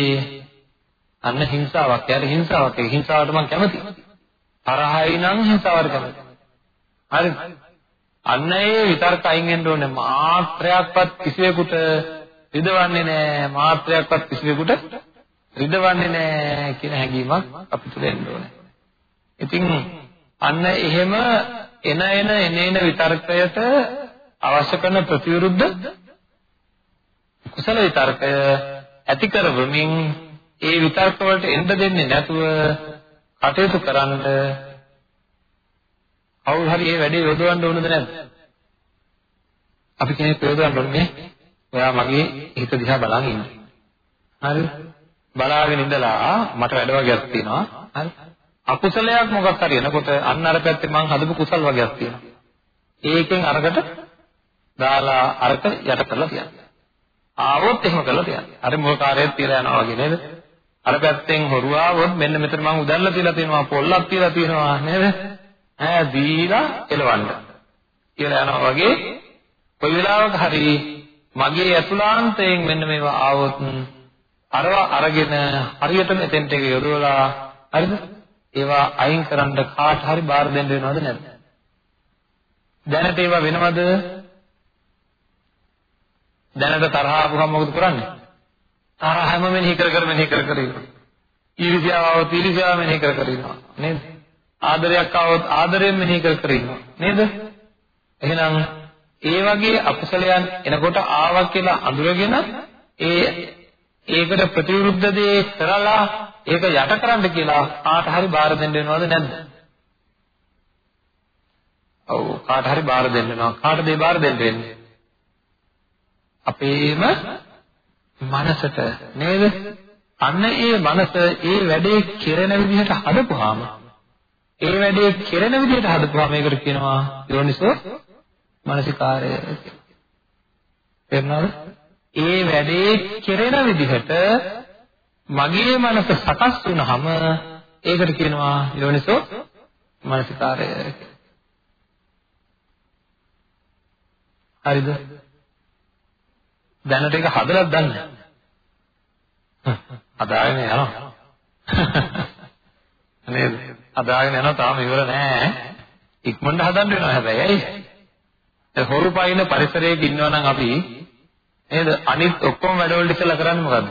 අන්න හිංසාවක්. එයාට හිංසාවක්. ඒ හිංසාවට මම කැමතියි. තරහයි නම් හිතවර කැමති. හරි. අන්න ඒ විතර්ක අයින් වෙන්න ඕනේ මාත්‍රයක්වත් කිසිවෙකුට රිදවන්නේ නැහැ මාත්‍රයක්වත් කිසිවෙකුට රිදවන්නේ නැහැ කියන හැඟීමක් අපි තුල එන්න ඕනේ. ඉතින් අන්න එහෙම එන එන එනේන විතර්කයට අවශ්‍ය කරන ප්‍රතිවිරුද්ධ කුසල විතර්කය ඇති කරවමින් ඒ විතර්ක වලට එන්න දෙන්නේ නැතුව කටයුතු කරන්න කවුරු හරි මේ වැඩේ යොදවන්න ඕනද නැද්ද? අපි කෙනෙක් යොදවන්න ඕනේ ඔයා මගේ හිත දිහා බලන් ඉන්න. හරි? බලාගෙන ඉඳලා මට වැඩ වගේක් තියෙනවා. හරි? අකුසලයක් මොකක් හරි එනකොට අන්න අර පැත්තේ මං හදපු කුසල් වගේක් තියෙනවා. ඒකෙන් අරකට දාලා අරක යට කරලා තියන්න. ආවොත් එහෙම කරලා තියන්න. අර මොකක් කාර්යයක් තියලා යනවා වගේ නේද? අර පැත්තෙන් හොරුවාවොත් මෙන්න මෙතන මම උදැල්ලා තියලා තියෙනවා පොල්ලක් තියලා තියෙනවා නේද? ඈ දීලා එලවන්න. කියලා යනවා වගේ කොයි වෙලාවක හරි මගේ අතුලාන්තයෙන් මෙන්න මේවා ආවොත් අරවා අරගෙන හරියටම එතෙන්ට යොදවලා හරිද? ඒවා අයින් කරන්න කාට හරි බාර දෙන්න වෙනවද නැද්ද? දැනට ඒවා වෙනවද? දැනට තරහ ආපුවම මොකද කරන්නේ? තරහම මෙනෙහි කර කර මෙනෙහි කර කර ඉන්නවා. ඊර්ෂ්‍යාව આવොත් ඊර්ෂ්‍යාව මෙනෙහි කර කර ඉන්නවා. නේද? ආදරයක් આવොත් ආදරයෙන් මෙනෙහි කර කර ඉන්නවා. නේද? එහෙනම් ඒ වගේ අකුසලයන් එනකොට ආවා කියලා අඳුරගෙන ඒ ඒකට ප්‍රතිවිරුද්ධ දේ කරලා ඒක යටකරන්න කියලා කාට හරි බාර දෙන්න වෙනවද නැද්ද? ඔව් කාට හරි බාර දෙන්න වෙනවා. කාටද ඒ බාර දෙන්න වෙන්නේ? අපේම මනසට නේද? අන්න ඒ මනස ඒ වැඩේ කෙරෙන විදිහට හදපුවාම ඒ වැඩේ කෙරෙන විදිහට හදපුවාම ඒකට කියනවා යෝනිසෝ මනසිකාරය කියලා. තේරුණාද? ඒ වැඩේ කෙරෙන විදිහට මගේ මනස සකස් වුනහම ඒකට කියනවා යෝනිසෝ මනසිකාරය කියලා. හරිද? දැනට ඒක හදලත් දන්නේ අදාගෙන යනවා. නේද? අදාගෙන යනවා තාම ඉවර නෑ ඉක්මනට හදන්න වෙනවා හැබැයි. ඇයි? ඒ හොරු පයින් පරිසරයක ඉන්නවා නම් අපි නේද අනිත් ඔක්කොම වැඩවලට ඉස්සලා කරන්නේ මොකද්ද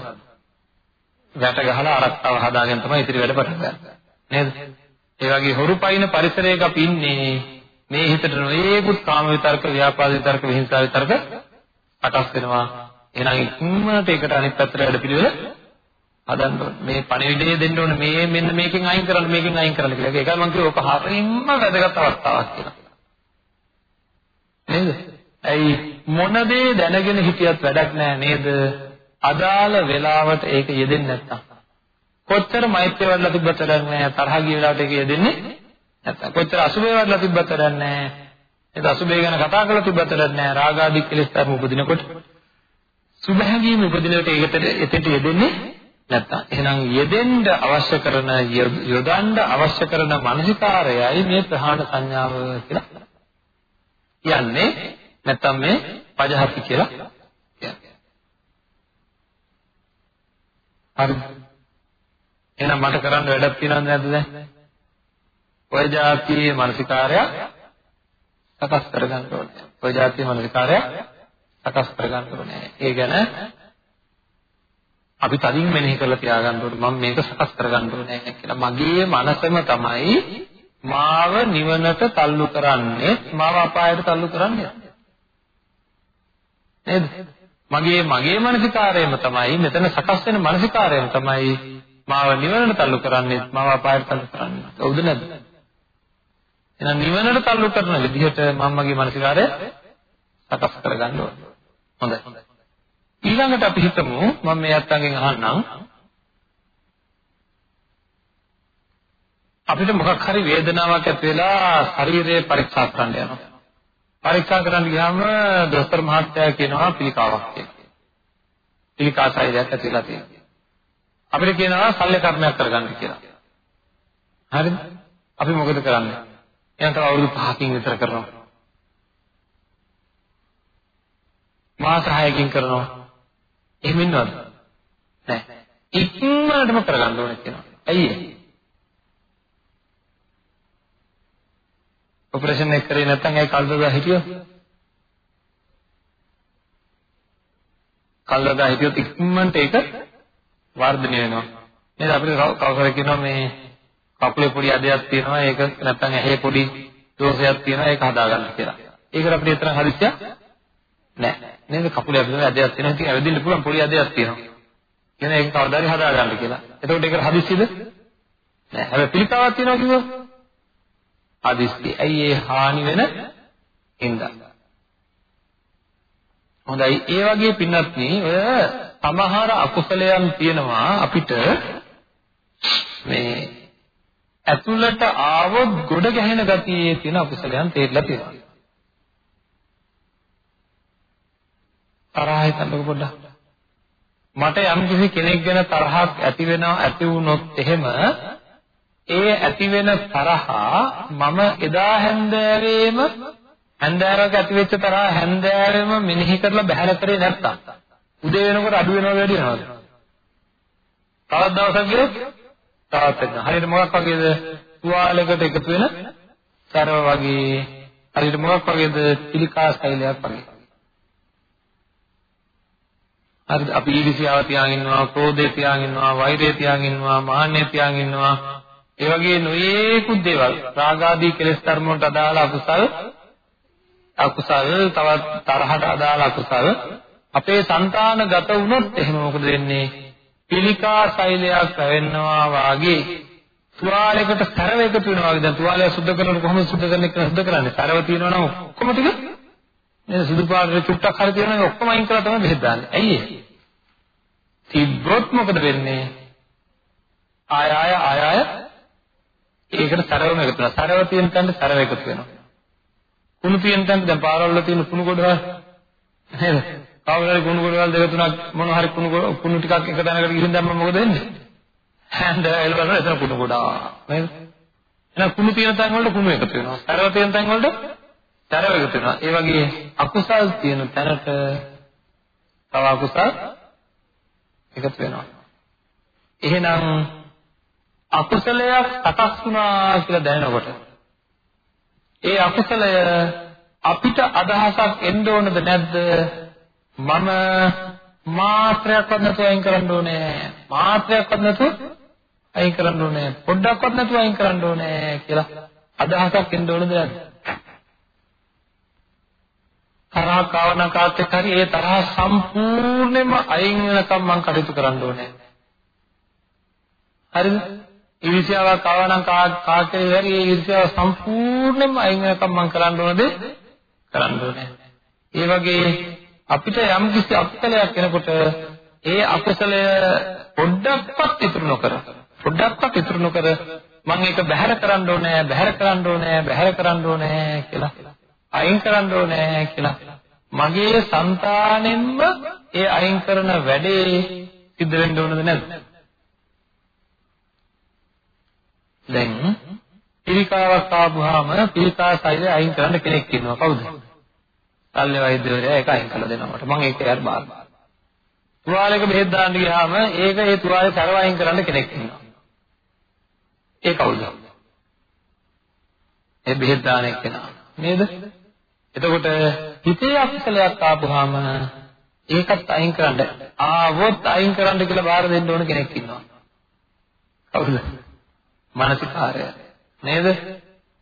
වැට ගහලා ආරක්ෂාව හදාගෙන තමයි ඉතිරි වැඩ පටන් ගන්න නේද ඒ වගේ හොරු පයින් පරිසරයක අපි ඉන්නේ මේ හිතට නොයේකුත් කාම විතර්ක ව්‍යාපාද විතර්ක විහිංසාව විතර්ක අටස් වෙනවා එහෙනම් ඉක්මනට ඒකට අනිත් පැත්තට වැඩ පිළිවෙල හදන්න ඕනේ. මේ පණිවිඩය දෙන්න ඕනේ. මේ මෙන්න මේකෙන් අයින් කරන්න මේකෙන් අයින් කරන්න කියලා. ඒකයි මම කිව්වේ ඔක හරියම වැදගත් අවස්ථාවක් කියලා. නේද? ඇයි මොන දේ දැනගෙන හිටියත් වැඩක් නෑ නේද? අදාළ වෙලාවට ඒක යෙදෙන්නේ නැත්තම්. කොච්චර මෛත්‍රිය වඩලා තිබ්බත් වැඩක් නෑ තරහ ගිය වෙලාවට ඒක යෙදෙන්නේ නැත්තම්. කොච්චර අසුබේ වඩලා තිබ්බත් වැඩක් නෑ. ඒක අසුබේ ගැන කතා කරලා තිබ්බත් වැඩක් නෑ. රාගාදී කෙලෙස් ධර්ම උපදිනකොට සුභහැඟීම් උපදිනකොට ඒකට එතෙන්ට යෙදෙන්නේ නැත්තම්. එහෙනම් යෙදෙන්න අවශ්‍ය කරන යොදන්න අවශ්‍ය කරන මානසිකාරයයි මේ ප්‍රහාණ සංඥාව කියලා කියන්නේ. නැත්තම් මේ පජහති කියලා කියන්නේ. හරිද? එහෙනම් මට කරන්න වැඩක් තියෙනවද නැද්ද දැන්? ඔය જાතියේ මානසිකාරය සකස් කරගන්න ඕනේ. ඔය જાතියේ මානසිකාරය සකස් කරගන්න ඕනේ. ඒ ගැන අපි තදින් මෙනෙහි කරලා තියාගන්න ඕනේ මම මේක සකස් කරගන්න ඕනේ කියලා. මගේ මනසම තමයි මාව නිවනට තල්ලු කරන්නේ, මාව අපායට තල්ලු කරන්නේ. නේද? මගේ මගේ මානසිකාරයම තමයි මෙතන සකස් වෙන මානසිකාරයම තමයි මාව නිවනට තල්ලු කරන්නේ, මාව අපායට තල්ලු කරන්නේ. හවුද නැද්ද? එහෙනම් නිවනට තල්ලු කරන විදිහට මම මගේ මානසිකාරය සකස් කරගන්න ඕනේ. හොඳයි. ඊළඟට අපි හිතමු මම මේ අත්තන්ගෙන් අහන්නම් අපිට මොකක් හරි වේදනාවක් ඇති වෙලා ශරීරය පරීක්ෂා කරන්න යනවා. පරීක්ෂා කරන්න ගියාම දොස්තර මහත්තයා කියනවා පිළිකාවක් කියලා. පිළිකා ශරීරයක් ඇති වෙලා තියෙනවා. අපිට කියනවා ශල්‍ය කර්මයක් කරගන්න කියලා. හරිද? අපි මොකද කරන්නේ? එහෙනම් තව අවුරුදු 5කින් විතර කරනවා. මාස 6කින් කරනවා. එහෙම ඉන්නවද? නැහැ. ඉක්මනටම කරගන්න ඕනේ කියනවා. ඇයි ඒ? ඔපරේෂන් එක කරේ නැත්නම් ඒ කල්දදා හිටියොත් කල්දදා හිටියොත් ඉක්මනට ඒක වර්ධනය වෙනවා. නේද අපිට කවුරුහරි කියනවා මේ කකුලේ පොඩි අදයක් තියෙනවා ඒක නැත්නම් ඇහි පොඩි දෝෂයක් තියෙනවා ඒක හදාගන්න කියලා. ඒකට අපිට තරම් හදිස්සියක් නැහැ. නේද කකුලේ අපිට අදයක් තියෙනවා ඉතින් ඇවිදින්න පුළුවන් පොඩි අදයක් තියෙනවා. කියන ඒක කවදාරි හදාගන්න කියලා. එතකොට ඒකට හදිස්සියද? නැහැ. හැබැයි පිළිකාවක් තියෙනවා කිව්වොත් හදිස්සි. ඇයි ඒ හානි වෙන හින්දා. හොඳයි ඒ වගේ පින්වත්නි ඔය සමහර අකුසලයන් තියෙනවා අපිට මේ ඇතුළට ආවොත් ගොඩ ගැහෙන ගතියේ තියෙන අකුසලයන් තේරලා තියෙනවා. තරහ හිතන්නකො පොඩ්ඩක්. මට යම් කිසි කෙනෙක් ගැන තරහක් ඇති වෙනවා ඇති වුණොත් එහෙම ඒ ඇති වෙන තරහා මම එදා හැන්දෑවේම හැන්දෑවක ඇති වෙච්ච තරහා හැන්දෑවෙම මෙනෙහි කරලා බැහැර කරේ නැත්තම් උදේ වෙනකොට අඩු වෙනව වැඩි වෙනවද? තවත් දවසක් ගියොත් තවත් වෙනවා. හරියට මොකක් වගේද? තුවාලයකට එකතු වෙන සරව වගේ. හරියට මොකක් වගේද? පිළිකා ස්ටයිලයක් වගේ. හරිද? අපි ඊර්ෂ්‍යාව තියාගෙන ඉන්නවා, ක්‍රෝධය තියාගෙන ඉන්නවා, වෛරය තියාගෙන ඉන්නවා, මාන්නය තියාගෙන ඉන්නවා. ඒ වගේ නොයේකුත් දේවල් රාගාදී කෙලෙස් ධර්ම වලට අදාළ අකුසල් අකුසල් තවත් තරහට අදාළ අකුසල් අපේ సంతානගත වුණොත් එහෙම මොකද වෙන්නේ? පිළිකා සෛලයක් පැවෙන්නවා වාගේ. තුවාලයකට සරව එකතු වෙනවා වගේ. දැන් තුවාලය සුද්ධ කරනකොට කොහොමද සුද්ධ කරන්නේ කියලා සුද්ධ කරන්නේ? සරව තියෙනවා නම් ඔක්කොම ටික නේද සුදු පාටට චුට්ටක් හරි තියෙනවා නම් ඔක්කොම අයින් කරලා තමයි බෙහෙත් දාන්නේ. ඇයි ඒ? තිබ්බොත් මොකද වෙන්නේ? ආය ආය ආය ආය ඒකට සරවම එකතු වෙනවා. සරව තියෙන තැනට සරව එකතු වෙනවා. කුණු තියෙන තැනට දැන් පාරවල් තියෙන කුණු ගොඩවල් නේද? කවුරු හරි කුණු ගොඩවල් දෙක තුනක් මොන හරි කුණු කුණු ටිකක් එක තැනකට ගිහින් දැම්මම මොකද වෙන්නේ? හැන්ද එළවන එතන කුණු ගොඩා නේද? එහෙනම් කුණු තියෙන තැන් වලට කුණු එකතු වෙනවා. සරව තියෙන තැන් වලට සරව එකතු වෙනවා. ඒ වගේ අකුසල් තියෙන තැනට තව අකුසල් එකතු වෙනවා. එහෙනම් අකුසලයක් සකස් වුණා කියලා දැනනකොට ඒ අකුසලය අපිට අදහසක් එන්න ඕනද නැද්ද? මම මාත්‍රයක්වත් නැතුව අයින් කරන්න ඕනේ. මාත්‍රයක්වත් නැතුව අයින් කරන්න ඕනේ. පොඩ්ඩක්වත් නැතුව අයින් කරන්න ඕනේ කියලා අදහසක් එන්න ඕනද නැද්ද? තරහ කාවන කාත් එක්ක හරි ඒ තරහ සම්පූර්ණයෙන්ම අයින් වෙනකම් මම කටයුතු කරන්න ඕනේ. හරිද? ඊර්ෂ්‍යාවක් ආවා නම් කාකේ හැරි ඒ ඊර්ෂ්‍යාව සම්පූර්ණයෙන්ම අයින් වෙනකම් මම කරන්න ඕනද? කරන්න ඕනේ. ඒ වගේ අපිට යම් කිසි අකුසලයක් වෙනකොට ඒ අකුසලය පොඩ්ඩක්වත් ඉතුරු නොකර පොඩ්ඩක්වත් ඉතුරු නොකර මම ඒක බැහැර කරන්න ඕනේ බැහැර කරන්න ඕනේ බැහැර කරන්න ඕනේ කියලා අයින් කරන්න ඕනේ කියලා මගේ సంతානෙන්ම ඒ අයින් කරන වැඩේ සිද්ධ වෙන්න ඕනද නැද්ද? දැන් පිළිකාවක් ආවම පිළිකා සෛලය අයින් කරන්න කෙනෙක් ඉන්නවා කවුද? සල්ලි වෛද්‍යවරයා ඒක අයින් කරලා දෙනවා මට. මම ඒක යාර බාර. තුවාලයක බෙහෙත් දාන්න ගියාම ඒක ඒ තුවාලේ සරව අයින් කරන්න කෙනෙක් ඉන්නවා. ඒ කවුද? ඒ බෙහෙත් දාන එක්කෙනා. නේද? එතකොට හිතේ අකුසලයක් ආපුවාම ඒකත් අයින් කරන්න ආවොත් අයින් කරන්න කියලා බාර දෙන්න ඕන කෙනෙක් ඉන්නවා. කවුද? මානසිකාරය. නේද?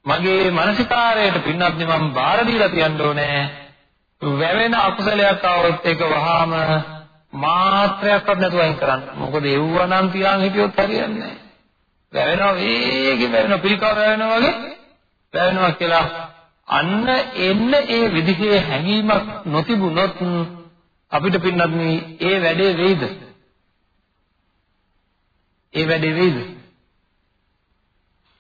මගේ මානසිකාරයට පින්නත් මම බාර දීලා තියන්න ඕනේ. වැවෙන අකුසලයක් આવොත් ඒක වහාම මාත්‍රයක්වත් නැතුව අයින් කරන්න. මොකද එව්වනම් තියන් හිටියොත් හරියන්නේ නැහැ. වැවෙනවා වේගෙ වැවෙනවා පිළිකාව වැවෙනවා වගේ වැවෙනවා කියලා අන්න එන්න ඒ විදිහේ හැඟීමක් නොතිබුනොත් අපිට පින්නත් මේ වැඩේ වෙයිද? ඒ වැඩේ වෙයිද?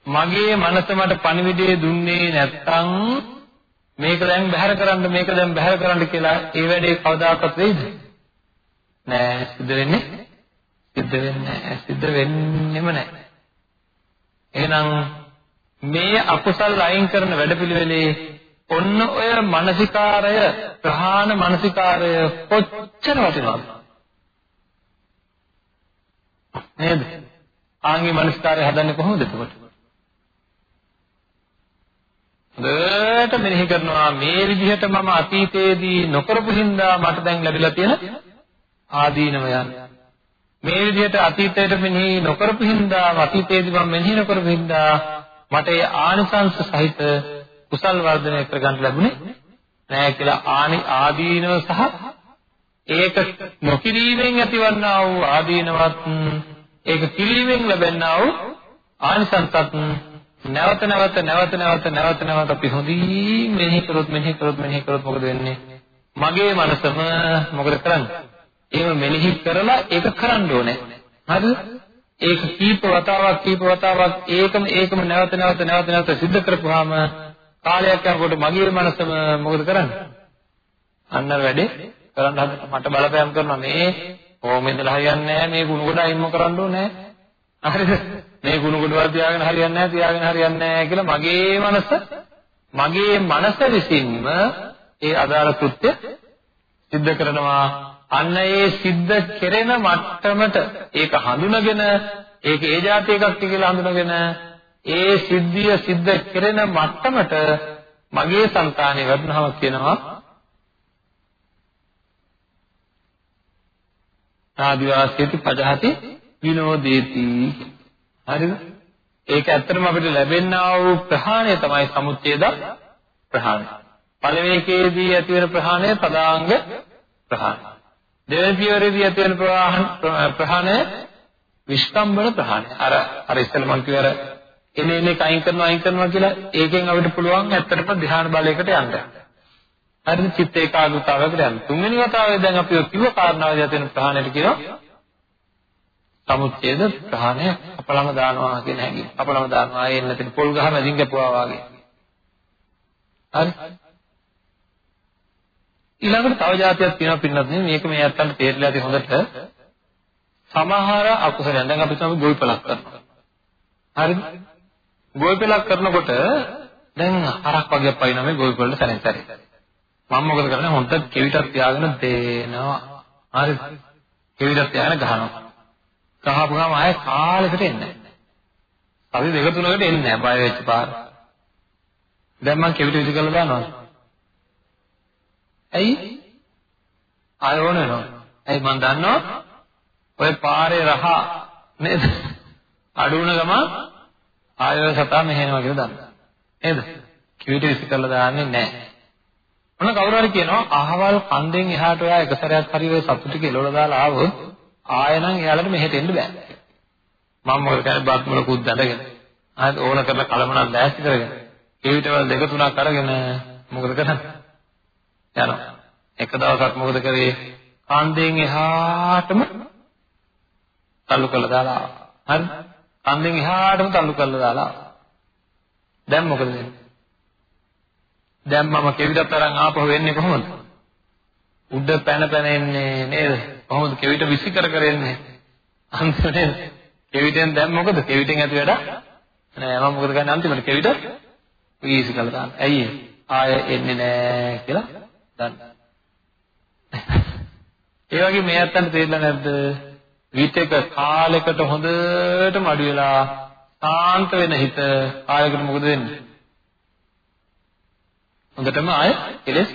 මගේ මනස මට පණිවිඩය දුන්නේ නැත්තම් මේක දැන් බැහැර කරන්න මේක දැන් බැහැර කරන්න කියලා ඒ වැඩේ කවදාකවත් වෙයිද? නෑ සිද්ධ වෙන්නේ සිද්ධ වෙන්නේ නෑ සිද්ධ වෙන්නෙම නෑ. එහෙනම් මේ අකුසල් අයින් කරන වැඩපිළිවෙලේ ඔන්න ඔය මානසිකාරය ප්‍රහාණ මානසිකාරය කොච්චර වටිනවද? නේද? ආන්ගේ මානසිකාරය හදන්නේ කොහොමද එතකොට? හොඳට මෙනෙහි කරනවා. මේ විදිහට මම අතීතයේදී නොකරපු හින්දා මට දැන් ලැබිලා තියෙන ආදීනවයන්. මේ විදිහට අතීතයට මෙනෙහි නොකරපු හින්දා අතීතයේදී මම මෙනෙහි නොකරපු හින්දා මට ඒ ආනිසංස සහිත කුසල් වර්ධනය කරගන්න ලැබුණේ නෑ කියලා ආනි ආදීනව සහ ඒක නොකිරීමෙන් ඇතිවන්නා වූ ආදීනවත් ඒක කිරීමෙන් ලැබෙනා වූ ආනිසංසත් නැවත නැවත නැවත නැවත නැවත නැවත අපි හොඳින් මෙනෙහි කරොත් මෙනෙහි කරොත් මෙනෙහි කරොත් මොකද වෙන්නේ? මගේ මනසම මොකද කරන්නේ? එහෙම මෙනෙහි කරලා ඒක කරන්න ඕනේ. හරිද? ඒක කීප වතාවක් කීප වතාවක් ඒකම ඒකම නැවත නැවත නැවත නැවත සිද්ධ කරපුවාම කාලයක් යනකොට මගේ මනසම මොකද කරන්නේ? අන්න වැඩේ කරන්න හදන මට බලපෑම් කරනවා මේ ඕම ඉඳලා හරියන්නේ නැහැ මේ ගුණ කොට අයින්ම කරන්න ඕනේ හරිද? මේ ගුණ ගුණවල තියාගෙන හරියන්නේ නැහැ තියාගෙන හරියන්නේ නැහැ කියලා මගේ මනස මගේ මනස විසින්ම ඒ අදාළ කෘත්‍ය සිද්ධ කරනවා. අන්න ඒ සිද්ධ කෙරෙන මට්ටමට ඒක හඳුනගෙන ඒක ඒ જાති එකක් කියලා හඳුනගෙන ඒ සිද්ධිය සිද්ධ කෙරෙන මට්ටමට මගේ సంతානෙ වර්ණහම කියනවා ආදිවාසීති පජහති විනෝදේති හරිද? ඒක ඇත්තටම අපිට ලැබෙනා වූ ප්‍රහාණය තමයි සමුච්ඡේද ප්‍රහාණය. පළවෙනිකේදී ඇති වෙන ප්‍රහාණය පදාංග ප්‍රහාණය. දෙවෙනි පියවරේදී ඇති වෙන ප්‍රහාණය විස්කම්බන ප්‍රහාණය. අර අර ඉස්සෙල්ලා මම කිව්ව අර එනේ එනේ කයින් කරනවා අයින් කරනවා කියලා ඒකෙන් අපිට පුළුවන් ඇත්තටම ධ්‍යාන බලයකට යන්න. හරිද? චිත්ත ඒකාග්‍රතාවයකට යන්න. තුන්වෙනි වතාවේ දැන් අපි කිව්ව කාරණාවදී ඇති වෙන ප්‍රහාණයට කියනවා සමුච්ඡේද ප්‍රහාණය අපලම දානවා කියන හැඟීම. අපලම දානවා ඒ නැතින පොල් ගහ මැදින් කැපුවා වගේ. හරි. ඊළඟට තව જાතියක් තියෙනවා පින්නත් නේ මේක මේ අත්තන්ට තේරිලා ඇති හොඳට. සමහර අකුසලයන් දැන් අපි තමයි ගොවිපලක් කරනවා. හරිද? ගොවිපලක් කරනකොට දැන් හරක් වගේ පයින්න මේ ගොවිපලට සැරෙන් සැරේ. මම මොකද කරන්නේ හොන්ට කෙවිතක් තියාගෙන දේනවා. හරිද? කෙවිතක් තියාගෙන ගහනවා. ගහපුවාම ආයෙ කාලෙකට එන්නේ නැහැ. අපි දෙක තුනකට එන්නේ නැහැ බය වෙච්ච පාර. දැන් මං කෙවිත විසි කරලා දානවා. ඇයි? ආයෙ ඕන වෙනවා. ඇයි මං දන්නවා ඔය පාරේ රහ නේද? අඩු වුණ ගම ආයෙ සතා මෙහෙනවා කියලා දන්නවා. නේද? කෙවිත විසි කරලා දාන්නේ නැහැ. මොන කවුරු හරි කියනවා අහවල් කන්දෙන් එහාට ඔයා එක සැරයක් හරි ඔය සතුටු ටික එලවලා දාලා ආවොත් ආයෙ නම් එයාලට මෙහෙට එන්න බෑ. මම මොකද කරන්නේ බත් මොලකුත් දැඳගෙන. ආයෙත් ඕන කරන කලමනක් දැස්ති කරගෙන. ඒ විතරවල දෙක තුනක් අරගෙන මොකද කරන්නේ? යනවා. එක දවසක් මොකද කරේ? කන්දෙන් එහාටම තල්ලු කරලා දාලා හරි? කන්දෙන් එහාටම තල්ලු කරලා දාලා දැන් මොකද වෙන්නේ? දැන් මම කෙවිතත් අරන් ආපහු වෙන්නේ කොහොමද? උඩ පැන පැන එන්නේ නේද? කොහොමද කෙවිත විසි කර කර එන්නේ? අන්තිමට කෙවිතෙන් දැන් මොකද? කෙවිතෙන් ඇති වැඩ නෑ මම මොකද කරන්නේ අන්තිමට කෙවිත වීසි කළා දාන්න. ඇයි ආය එන්නේ නෑ කියලා දන්න. ඒ වගේ මේ අත්තන්ට තේරෙලා නැද්ද? විතක කාලයකට හොඳටම අඩු වෙලා සාන්ත වෙන හිත කාලයකට මොකද වෙන්නේ? හොඳටම ආය කෙලස්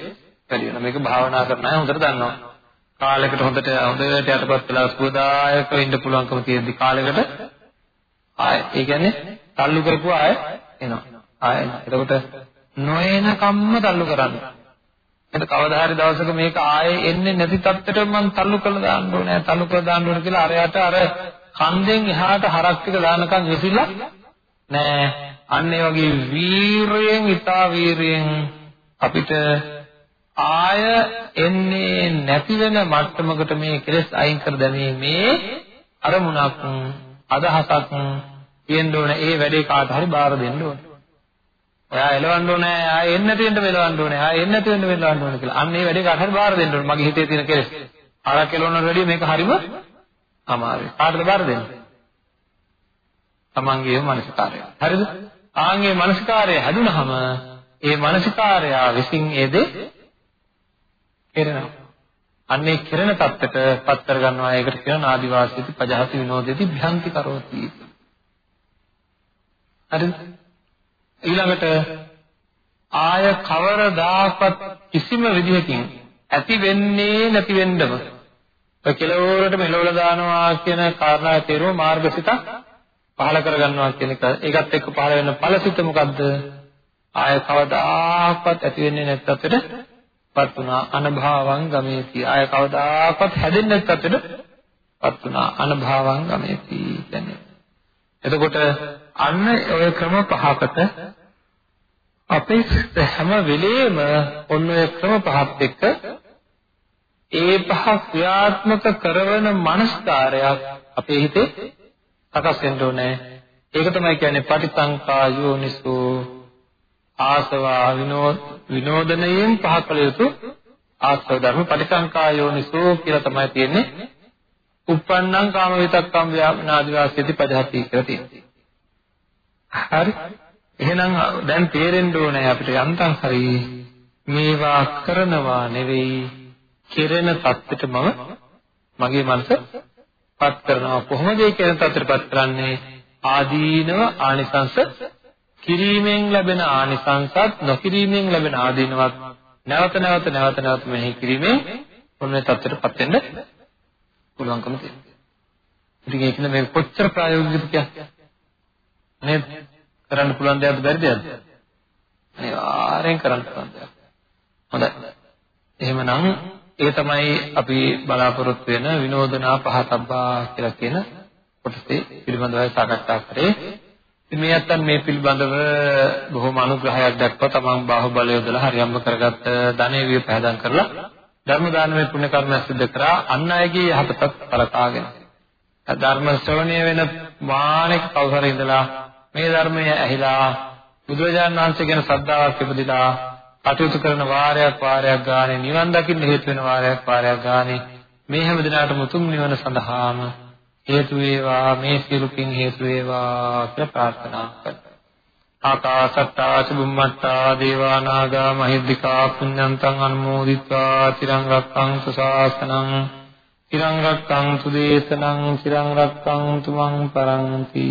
වැඩි වෙනවා. මේක භාවනා කරන අය හොඳට දන්නවා. කාලයකට හොඳට හොඳට යටපත් වෙලා සුවදායක ඉන්න පුළුවන්කම තියෙද්දි කාලයකට ආය ඒ කියන්නේ තල්ලු කරපුවා ආය එනවා. ආය එතකොට නොයන කම්ම තල්ලු කරන්න. එතකොට කවදා හරි දවසක මේක ආයේ එන්නේ නැති තත්ත්වයට මම තල්ලු කරලා දාන්න ඕනේ. තල්ලු කරලා දාන්න ඕනේ කියලා අරයට අර කන්දෙන් එහාට හරක් ටික දානකම් විසිලා නෑ. අන්න ඒ වගේ වීරයෙන්, ඊතා වීරයෙන් අපිට ආය එන්නේ නැති වෙන මට්ටමකට මේ කෙලෙස් අයින් කර දැමීමේ අරමුණක් අදහසක් තියෙන්න ඕනේ. ඒ වැඩේ කාට හරි බාර දෙන්න ඕනේ. ඔයා එලවන්න ඕනේ. ආයෙ එන්න නැති වෙන්න එලවන්න ඕනේ. ආයෙ එන්න නැති වෙන්න එලවන්න ඕනේ කියලා. අන්න ඒ වැඩේ කාට හරි බාර දෙන්න ඕනේ. මගේ හිතේ තියෙන කෙලෙස්. ආරක් එලවන්නට වැඩිය මේක හරිම අමාරුයි. කාටද බාර දෙන්නේ? තමන්ගේම මනසකාරය. හරිද? ආන්ගේ මනසකාරය හැදුනහම ඒ මනසකාරය විසින් ඒ දේ කෙරෙනවා. අන්නේ කෙරෙන தත්තට පත් කර ගන්නවා. ඒකට කියන ආදිවාසීති පජහති විනෝදේති භ්‍යන්ති කරෝති. හරිද? ඊළඟට ආය කවරදාකවත් කිසිම විදිහකින් ඇති වෙන්නේ නැති වෙන්නම ඔය කෙලවරට මෙලවල දානවා කියන කාරණාව තේරුම මාර්ගසිත පහල කරගන්නවා කියන එක ඒකත් එක්ක පහල වෙන ඵලසිත මොකද්ද ආය කවදාකවත් ඇති වෙන්නේ නැත්තටපත් වුණා අනභාවං ගමේති ආය කවදාකවත් හැදෙන්නේ නැත්තටපත් වුණා අනභාවං ගමේති කියන්නේ එතකොට අන්න ඔය ක්‍රම පහකට අපේ හැම වෙලේම ඔන්න ඔය ක්‍රම පහත් එක්ක ඒ පහ ක්‍රියාත්මක කරන මනස්කාරයක් අපේ හිතේ සකස් වෙන්න ඕනේ. ඒක තමයි කියන්නේ පටිසංකා යෝනිසෝ ආසවා විනෝද විනෝදනයෙන් පහ කළ යුතු ආස්ව ධර්ම පටිසංකා යෝනිසෝ කියලා තමයි තියෙන්නේ. uppannam kama vitakkam vyāminādi vāsiyati pajahati කියලා තියෙනවා. හරි. එහෙනම් දැන් තේරෙන්න ඕනේ අපිට යන්තම් හරි මේවා කරනවා නෙවෙයි කෙරෙන தත්ත්වයට මම මගේ මනස පත් කරනවා කොහොමද ඒ කෙරෙන தත්ත්වයට පත් කරන්නේ ආදීනව ආනිසංස කිරීමෙන් ලැබෙන ආනිසංසත් නොකිරීමෙන් ලැබෙන ආදීනවත් නැවත නැවත නැවත නැවත මෙහි කිරීමෙන් ඔන්නේ தත්ත්වයට පත් වෙන්න පුළුවන්කම තියෙනවා. ඉතින් ඒක නේ මේ කොච්චර ප්‍රායෝගිකද කියන්නේ. නේද? කරන්න පුළුවන් දෙයක්ද බැරි දෙයක්ද? අනිවාර්යෙන් කරන්න පුළුවන් දෙයක්. හොඳයි. එහෙමනම් ඒ තමයි අපි බලාපොරොත්තු වෙන විනෝදනා පහතබ්බා කියලා කියන කොටසේ පිළිබඳව සාකච්ඡා කරේ. ඉතින් මේ අත්තන් මේ පිළිබඳව බොහොම අනුග්‍රහයක් දක්වා තමන් බාහුවලය යොදලා හරියම්ම කරගත්ත ධනෙ විය පහදම් කරලා ධර්ම දානමය පුණ්‍ය කර්මයක් සිදු කරා අන් අයගේ යහපතක් කරකාගෙන ධර්ම ශ්‍රවණය වෙන මානෙක කවුරු ඉඳලා මේ ධර්මය ඇහිලා බුදුරජාණන් වහන්සේ ගැන ශ්‍රද්ධාවක් ඉපදිලා කටයුතු කරන වාරයක් වාරයක් ගානේ නිවන් දකින්න හේතු වෙන වාරයක් වාරයක් ගානේ මේ හැම දිනාටම උතුම් නිවන සඳහාම හේතු වේවා මේ සියලු පින් හේතු වේවා කියලා ප්‍රාර්ථනා කරනවා. ආකාසත්තා චුම්මත්තා දේවා නාග මහිද්దికා පුඤ්ඤන්තං අනුමෝදිත්වා තිරං රක්ඛන්තු ශාසනං තිරං රක්ඛන්තු දේශනං තිරං රක්ඛන්තු මං පරන්ති.